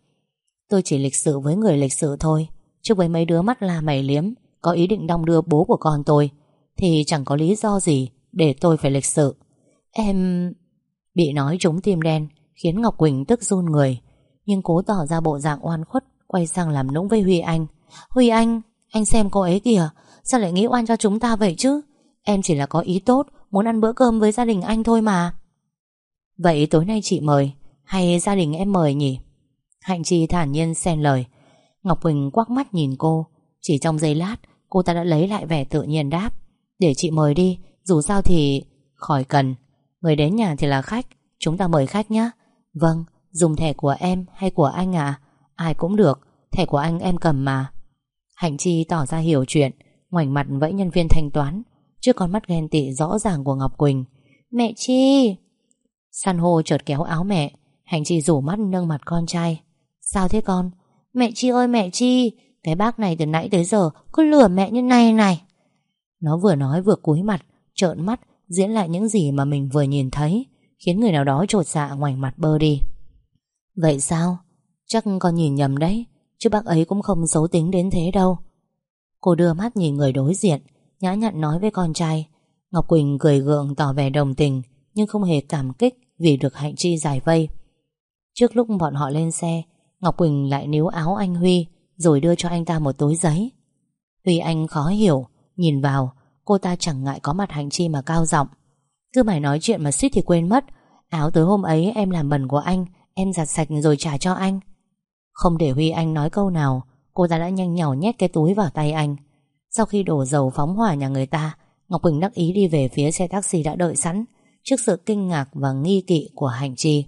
Speaker 1: Tôi chỉ lịch sự với người lịch sự thôi. Chứ với mấy đứa mắt là mày liếm Có ý định đong đưa bố của con tôi Thì chẳng có lý do gì Để tôi phải lịch sự. Em... Bị nói trúng tim đen Khiến Ngọc Quỳnh tức run người Nhưng cố tỏ ra bộ dạng oan khuất Quay sang làm nũng với Huy Anh. Huy Anh, anh xem cô ấy kìa Sao lại nghĩ oan cho chúng ta vậy chứ? Em chỉ là có ý tốt Muốn ăn bữa cơm với gia đình anh thôi mà. Vậy tối nay chị mời Hay gia đình em mời nhỉ? Hạnh Chi thản nhiên xen lời. Ngọc Quỳnh quắc mắt nhìn cô. Chỉ trong giây lát, Cô ta đã lấy lại vẻ tự nhiên đáp. Để chị mời đi, Dù sao thì khỏi cần. Người đến nhà thì là khách, Chúng ta mời khách nhé Vâng Dùng thẻ của em hay của anh à Ai cũng được, Thẻ của anh em cầm mà. Hạnh Chi tỏ ra hiểu chuyện, Ngoảnh mặt vẫy nhân viên thanh toán. Trước con mắt ghen tị rõ ràng của Ngọc Quỳnh. Mẹ Chi! San hô chợt kéo áo mẹ. Hạnh Chi rủ mắt nâng mặt con trai. Sao thế con? Mẹ Chi ơi, mẹ Chi, Cái bác này từ nãy tới giờ cứ lừa mẹ như này này. Nó vừa nói vừa cúi mặt, Trợn mắt, Diễn lại những gì mà mình vừa nhìn thấy, Khiến người nào đó trột dạ ngoảnh mặt bơ đi. Vậy sao? Chắc con nhìn nhầm đấy, Chứ bác ấy cũng không xấu tính đến thế đâu. Cô đưa mắt nhìn người đối diện, Nhã nhặn nói với con trai. Ngọc Quỳnh cười gượng tỏ vẻ đồng tình, Nhưng không hề cảm kích Vì được Hạnh Chi giải vây. Trước lúc bọn họ lên xe Ngọc Quỳnh lại níu áo anh Huy, Rồi đưa cho anh ta một túi giấy. Huy Anh khó hiểu, Nhìn vào, Cô ta chẳng ngại có mặt hành Chi mà cao giọng. Cứ mày nói chuyện mà suýt thì quên mất, Áo tối hôm ấy em làm bẩn của anh, Em giặt sạch rồi trả cho anh. Không để Huy Anh nói câu nào, Cô ta đã nhanh nhỏ nhét cái túi vào tay anh. Sau khi đổ dầu phóng hỏa nhà người ta, Ngọc Quỳnh đắc ý đi về phía xe taxi đã đợi sẵn, Trước sự kinh ngạc và nghi kỵ của Hành Chi.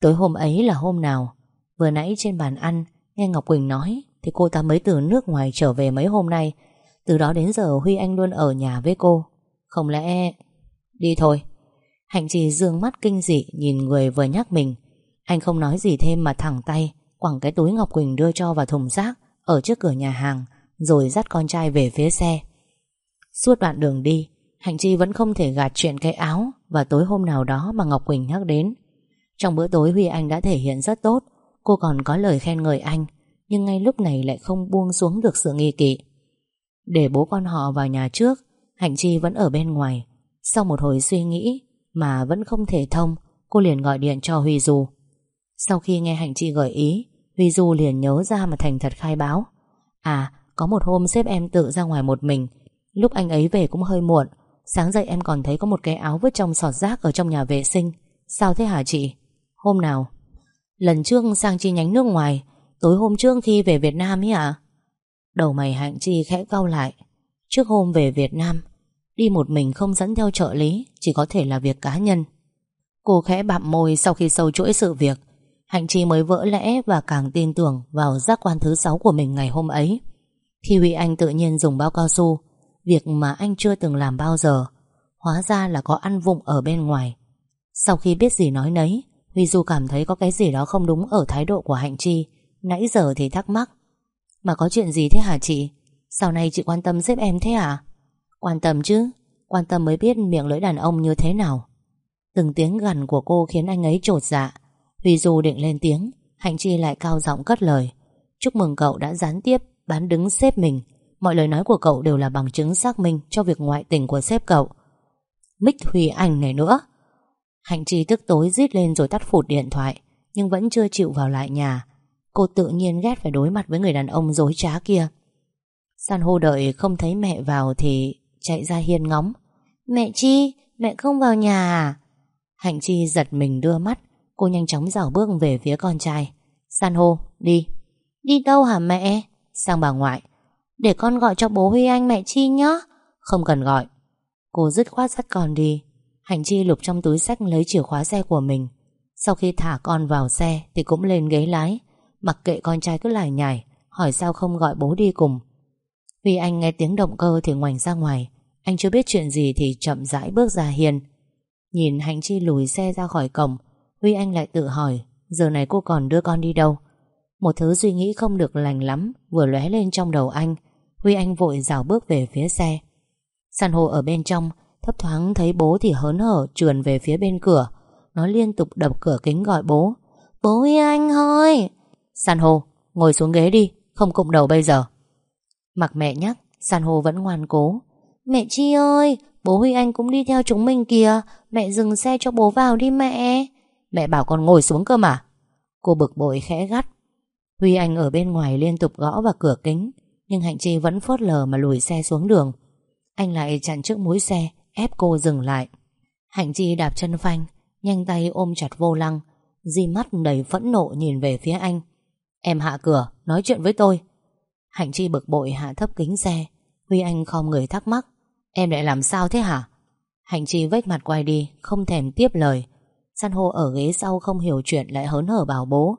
Speaker 1: Tối hôm ấy là hôm nào Vừa nãy trên bàn ăn, Nghe Ngọc Quỳnh nói Thì cô ta mới từ nước ngoài trở về mấy hôm nay. Từ đó đến giờ Huy Anh luôn ở nhà với cô. Không lẽ Đi thôi. Hạnh trì dương mắt kinh dị Nhìn người vừa nhắc mình. Anh không nói gì thêm mà thẳng tay, Quẳng cái túi Ngọc Quỳnh đưa cho vào thùng rác Ở trước cửa nhà hàng, Rồi dắt con trai về phía xe. Suốt đoạn đường đi, Hạnh Chi vẫn không thể gạt chuyện cái áo Và tối hôm nào đó mà Ngọc Quỳnh nhắc đến. Trong bữa tối Huy Anh đã thể hiện rất tốt Cô còn có lời khen ngợi anh, Nhưng ngay lúc này lại không buông xuống được sự nghi kỵ. Để bố con họ vào nhà trước, Hạnh Chi vẫn ở bên ngoài. Sau một hồi suy nghĩ Mà vẫn không thể thông, Cô liền gọi điện cho Huy Du. Sau khi nghe Hạnh Chi gợi ý, Huy Du liền nhớ ra mà thành thật khai báo. À có một hôm sếp em tự ra ngoài một mình. Lúc anh ấy về cũng hơi muộn. Sáng dậy em còn thấy có một cái áo vứt trong sọt rác Ở trong nhà vệ sinh. Sao thế hả chị? Hôm nào? Lần trước sang chi nhánh nước ngoài Tối hôm trước khi về Việt Nam ấy à Đầu mày hạnh chi khẽ cau lại Trước hôm về Việt Nam Đi một mình không dẫn theo trợ lý Chỉ có thể là việc cá nhân Cô khẽ bặm môi sau khi sâu chuỗi sự việc Hạnh Chi mới vỡ lẽ và càng tin tưởng vào giác quan thứ sáu của mình ngày hôm ấy. Khi Huy Anh tự nhiên dùng bao cao su, việc mà anh chưa từng làm bao giờ, hóa ra là có ăn vụng ở bên ngoài. Sau khi biết gì nói nấy, Huy Du cảm thấy có cái gì đó không đúng ở thái độ của Hạnh Chi, nãy giờ thì thắc mắc. Mà có chuyện gì thế hả chị? Sau này chị quan tâm xếp em thế à? Quan tâm chứ, quan tâm mới biết miệng lưỡi đàn ông như thế nào. Từng tiếng gằn của cô khiến anh ấy trột dạ Huy Du định lên tiếng Hạnh Chi lại cao giọng cất lời Chúc mừng cậu đã gián tiếp bán đứng sếp mình Mọi lời nói của cậu đều là bằng chứng xác minh Cho việc ngoại tình của sếp cậu Mích Huy Anh này nữa Hạnh Chi tức tối rít lên rồi tắt phụt điện thoại Nhưng vẫn chưa chịu vào lại nhà. Cô tự nhiên ghét phải đối mặt với người đàn ông dối trá kia. San hô đợi không thấy mẹ vào Thì chạy ra hiên ngóng. Mẹ Chi, mẹ không vào nhà à? Hạnh Chi giật mình đưa mắt Cô nhanh chóng dảo bước về phía con trai. San hô, đi. Đi đâu hả mẹ? Sang bà ngoại. Để con gọi cho bố Huy Anh mẹ Chi nhá. Không cần gọi. Cô dứt khoát dắt con đi. Hành Chi lục trong túi sách lấy chìa khóa xe của mình. Sau khi thả con vào xe Thì cũng lên ghế lái. Mặc kệ con trai cứ lải nhải, Hỏi sao không gọi bố đi cùng. Huy Anh nghe tiếng động cơ thì ngoảnh ra ngoài. Anh chưa biết chuyện gì thì chậm rãi bước ra hiền. Nhìn Hành Chi lùi xe ra khỏi cổng, Huy Anh lại tự hỏi, Giờ này cô còn đưa con đi đâu? Một thứ suy nghĩ không được lành lắm Vừa lóe lên trong đầu anh. Huy Anh vội rào bước về phía xe. San hô ở bên trong Thấp thoáng thấy bố thì hớn hở, trườn về phía bên cửa. Nó liên tục đập cửa kính gọi bố. Bố Huy Anh ơi! San hô, ngồi xuống ghế đi, Không cụng đầu bây giờ. Mặc mẹ nhắc, San hô vẫn ngoan cố. Mẹ Chi ơi,
Speaker 2: Bố Huy Anh cũng đi theo chúng mình kìa. Mẹ dừng xe cho bố vào đi mẹ.
Speaker 1: Mẹ bảo con ngồi xuống cơ mà. Cô bực bội khẽ gắt. Huy Anh ở bên ngoài liên tục gõ vào cửa kính, Nhưng Hạnh Chi vẫn phớt lờ mà lùi xe xuống đường. Anh lại chặn trước mũi xe Ép cô dừng lại. Hạnh Chi đạp chân phanh, Nhanh tay ôm chặt vô lăng, Di mắt đầy phẫn nộ nhìn về phía anh. Em hạ cửa, nói chuyện với tôi. Hạnh Chi bực bội hạ thấp kính xe. Huy Anh không người thắc mắc, Em lại làm sao thế hả? Hạnh Chi vết mặt quay đi, Không thèm tiếp lời. San hô ở ghế sau không hiểu chuyện Lại hớn hở bảo bố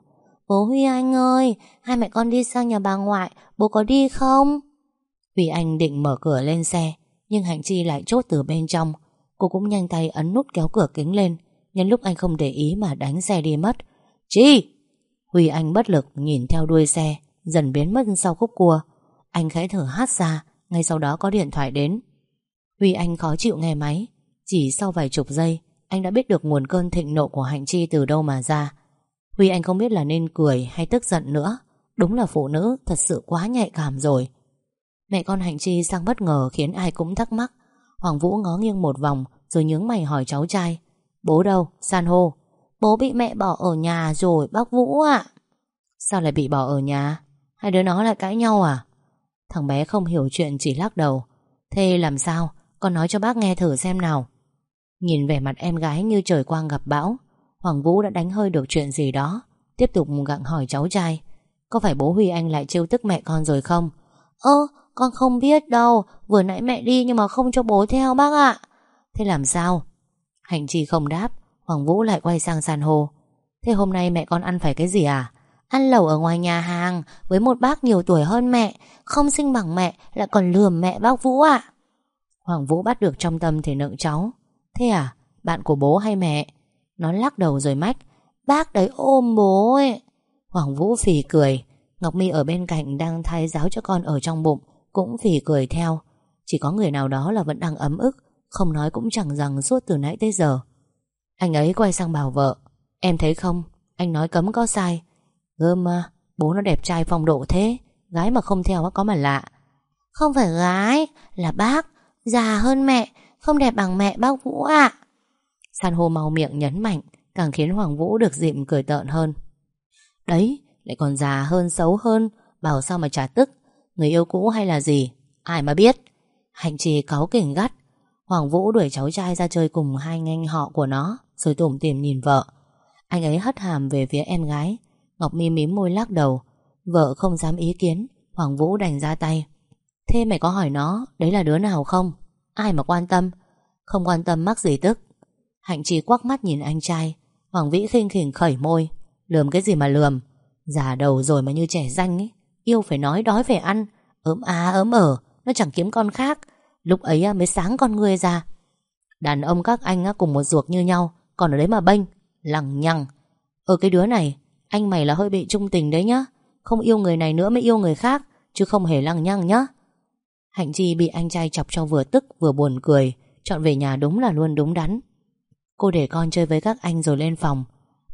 Speaker 2: Bố Huy Anh ơi, Hai mẹ con đi sang nhà bà ngoại, Bố có đi không?
Speaker 1: Huy Anh định mở cửa lên xe nhưng Hạnh Chi lại chốt từ bên trong. Cô cũng nhanh tay ấn nút kéo cửa kính lên. Nhân lúc anh không để ý mà đánh xe đi mất. Chi! Huy Anh bất lực nhìn theo đuôi xe, Dần biến mất sau khúc cua. Anh khẽ thở hát ra, Ngay sau đó có điện thoại đến. Huy Anh khó chịu nghe máy. Chỉ sau vài chục giây, Anh đã biết được nguồn cơn thịnh nộ của Hạnh Chi từ đâu mà ra. Huy Anh không biết là nên cười hay tức giận nữa. Đúng là phụ nữ, thật sự quá nhạy cảm rồi. Mẹ con Hạnh Chi sang bất ngờ khiến ai cũng thắc mắc Hoàng Vũ ngó nghiêng một vòng, Rồi nhướng mày hỏi cháu trai Bố đâu? San hô
Speaker 2: Bố bị mẹ bỏ ở nhà rồi, bác Vũ ạ
Speaker 1: Sao lại bị bỏ ở nhà? Hai đứa nó lại cãi nhau à? Thằng bé không hiểu chuyện chỉ lắc đầu Thế làm sao? Con nói cho bác nghe thử xem nào Nhìn vẻ mặt em gái như trời quang gặp bão, Hoàng Vũ đã đánh hơi được chuyện gì đó, Tiếp tục gặng hỏi cháu trai Có phải bố Huy Anh lại trêu tức mẹ con rồi không
Speaker 2: Ơ con không biết đâu Vừa nãy mẹ đi nhưng mà không cho bố theo bác ạ.
Speaker 1: Thế làm sao? Hành chi không đáp Hoàng Vũ lại quay sang san hô. Thế hôm nay mẹ con ăn phải cái gì à?
Speaker 2: Ăn lẩu ở ngoài nhà hàng Với một bác nhiều tuổi hơn mẹ Không sinh bằng mẹ Lại còn lườm mẹ bác Vũ ạ.
Speaker 1: Hoàng Vũ bắt được trong tâm thì nựng cháu. Thế à Bạn của bố hay mẹ? Nó lắc đầu rồi mách
Speaker 2: Bác đấy ôm bố ấy.
Speaker 1: Hoàng Vũ phì cười Ngọc Mi ở bên cạnh đang thay giáo cho con ở trong bụng cũng phì cười theo. Chỉ có người nào đó là vẫn đang ấm ức, Không nói cũng chẳng rằng suốt từ nãy tới giờ. Anh ấy quay sang bảo vợ, Em thấy không? Anh nói cấm có sai. Gơm mà Bố nó đẹp trai phong độ thế, Gái mà không theo có mà lạ.
Speaker 2: Không phải gái, Là bác, Già hơn mẹ, Không đẹp bằng mẹ bác Vũ ạ.
Speaker 1: San hô mau miệng nhấn mạnh, Càng khiến Hoàng Vũ được dịm cười tợn hơn. Đấy, Lại còn già hơn, xấu hơn, Bảo sao mà trả tức. Người yêu cũ hay là gì? Ai mà biết? Hạnh trì cáu kỉnh gắt. Hoàng Vũ đuổi cháu trai ra chơi cùng hai anh họ của nó, Rồi tủm tìm nhìn vợ. Anh ấy hất hàm về phía em gái. Ngọc Mi mím môi lắc đầu. Vợ không dám ý kiến. Hoàng Vũ đành ra tay. Thế mày có hỏi nó, Đấy là đứa nào không? Ai mà quan tâm? Không quan tâm mắc gì tức. Hạnh trì quắc mắt nhìn anh trai. Hoàng Vĩ khinh khỉnh khẩy môi. Lườm cái gì mà lườm? Già đầu rồi mà như trẻ danh ấy. Yêu phải nói đói phải ăn. Ớm á ớm ở, Nó chẳng kiếm con khác. Lúc ấy à, mới sáng con người ra. Đàn ông các anh à, cùng một ruột như nhau, Còn ở đấy mà bênh, Lằng nhằng. Ở cái đứa này, Anh mày là hơi bị trung tình đấy nhá. Không yêu người này nữa mới yêu người khác, Chứ không hề lằng nhằng nhá. Hạnh Chi bị anh trai chọc cho vừa tức, vừa buồn cười, Chọn về nhà đúng là luôn đúng đắn. Cô để con chơi với các anh rồi lên phòng.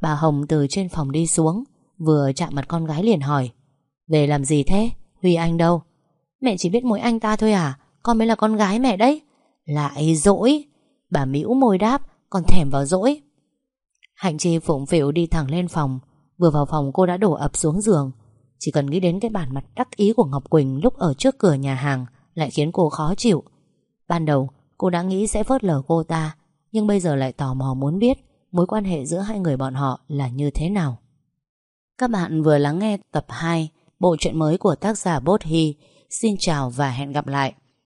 Speaker 1: Bà Hồng từ trên phòng đi xuống, Vừa chạm mặt con gái liền hỏi về làm gì thế? Huy Anh đâu? Mẹ chỉ biết mỗi anh ta thôi à? Con mới là con gái mẹ đấy. Lại dỗi. Bà mỉu môi đáp, Còn thèm vào dỗi. Hạnh Chi phụng phịu đi thẳng lên phòng. Vừa vào phòng, cô đã đổ ập xuống giường. Chỉ cần nghĩ đến cái bản mặt đắc ý của Ngọc Quỳnh Lúc ở trước cửa nhà hàng, Lại khiến cô khó chịu. Ban đầu, cô đã nghĩ sẽ phớt lờ cô ta, Nhưng bây giờ lại tò mò muốn biết Mối quan hệ giữa hai người bọn họ là như thế nào. Các bạn vừa lắng nghe tập 2 Bộ truyện mới của tác giả Bốt Hy Xin chào và hẹn gặp lại.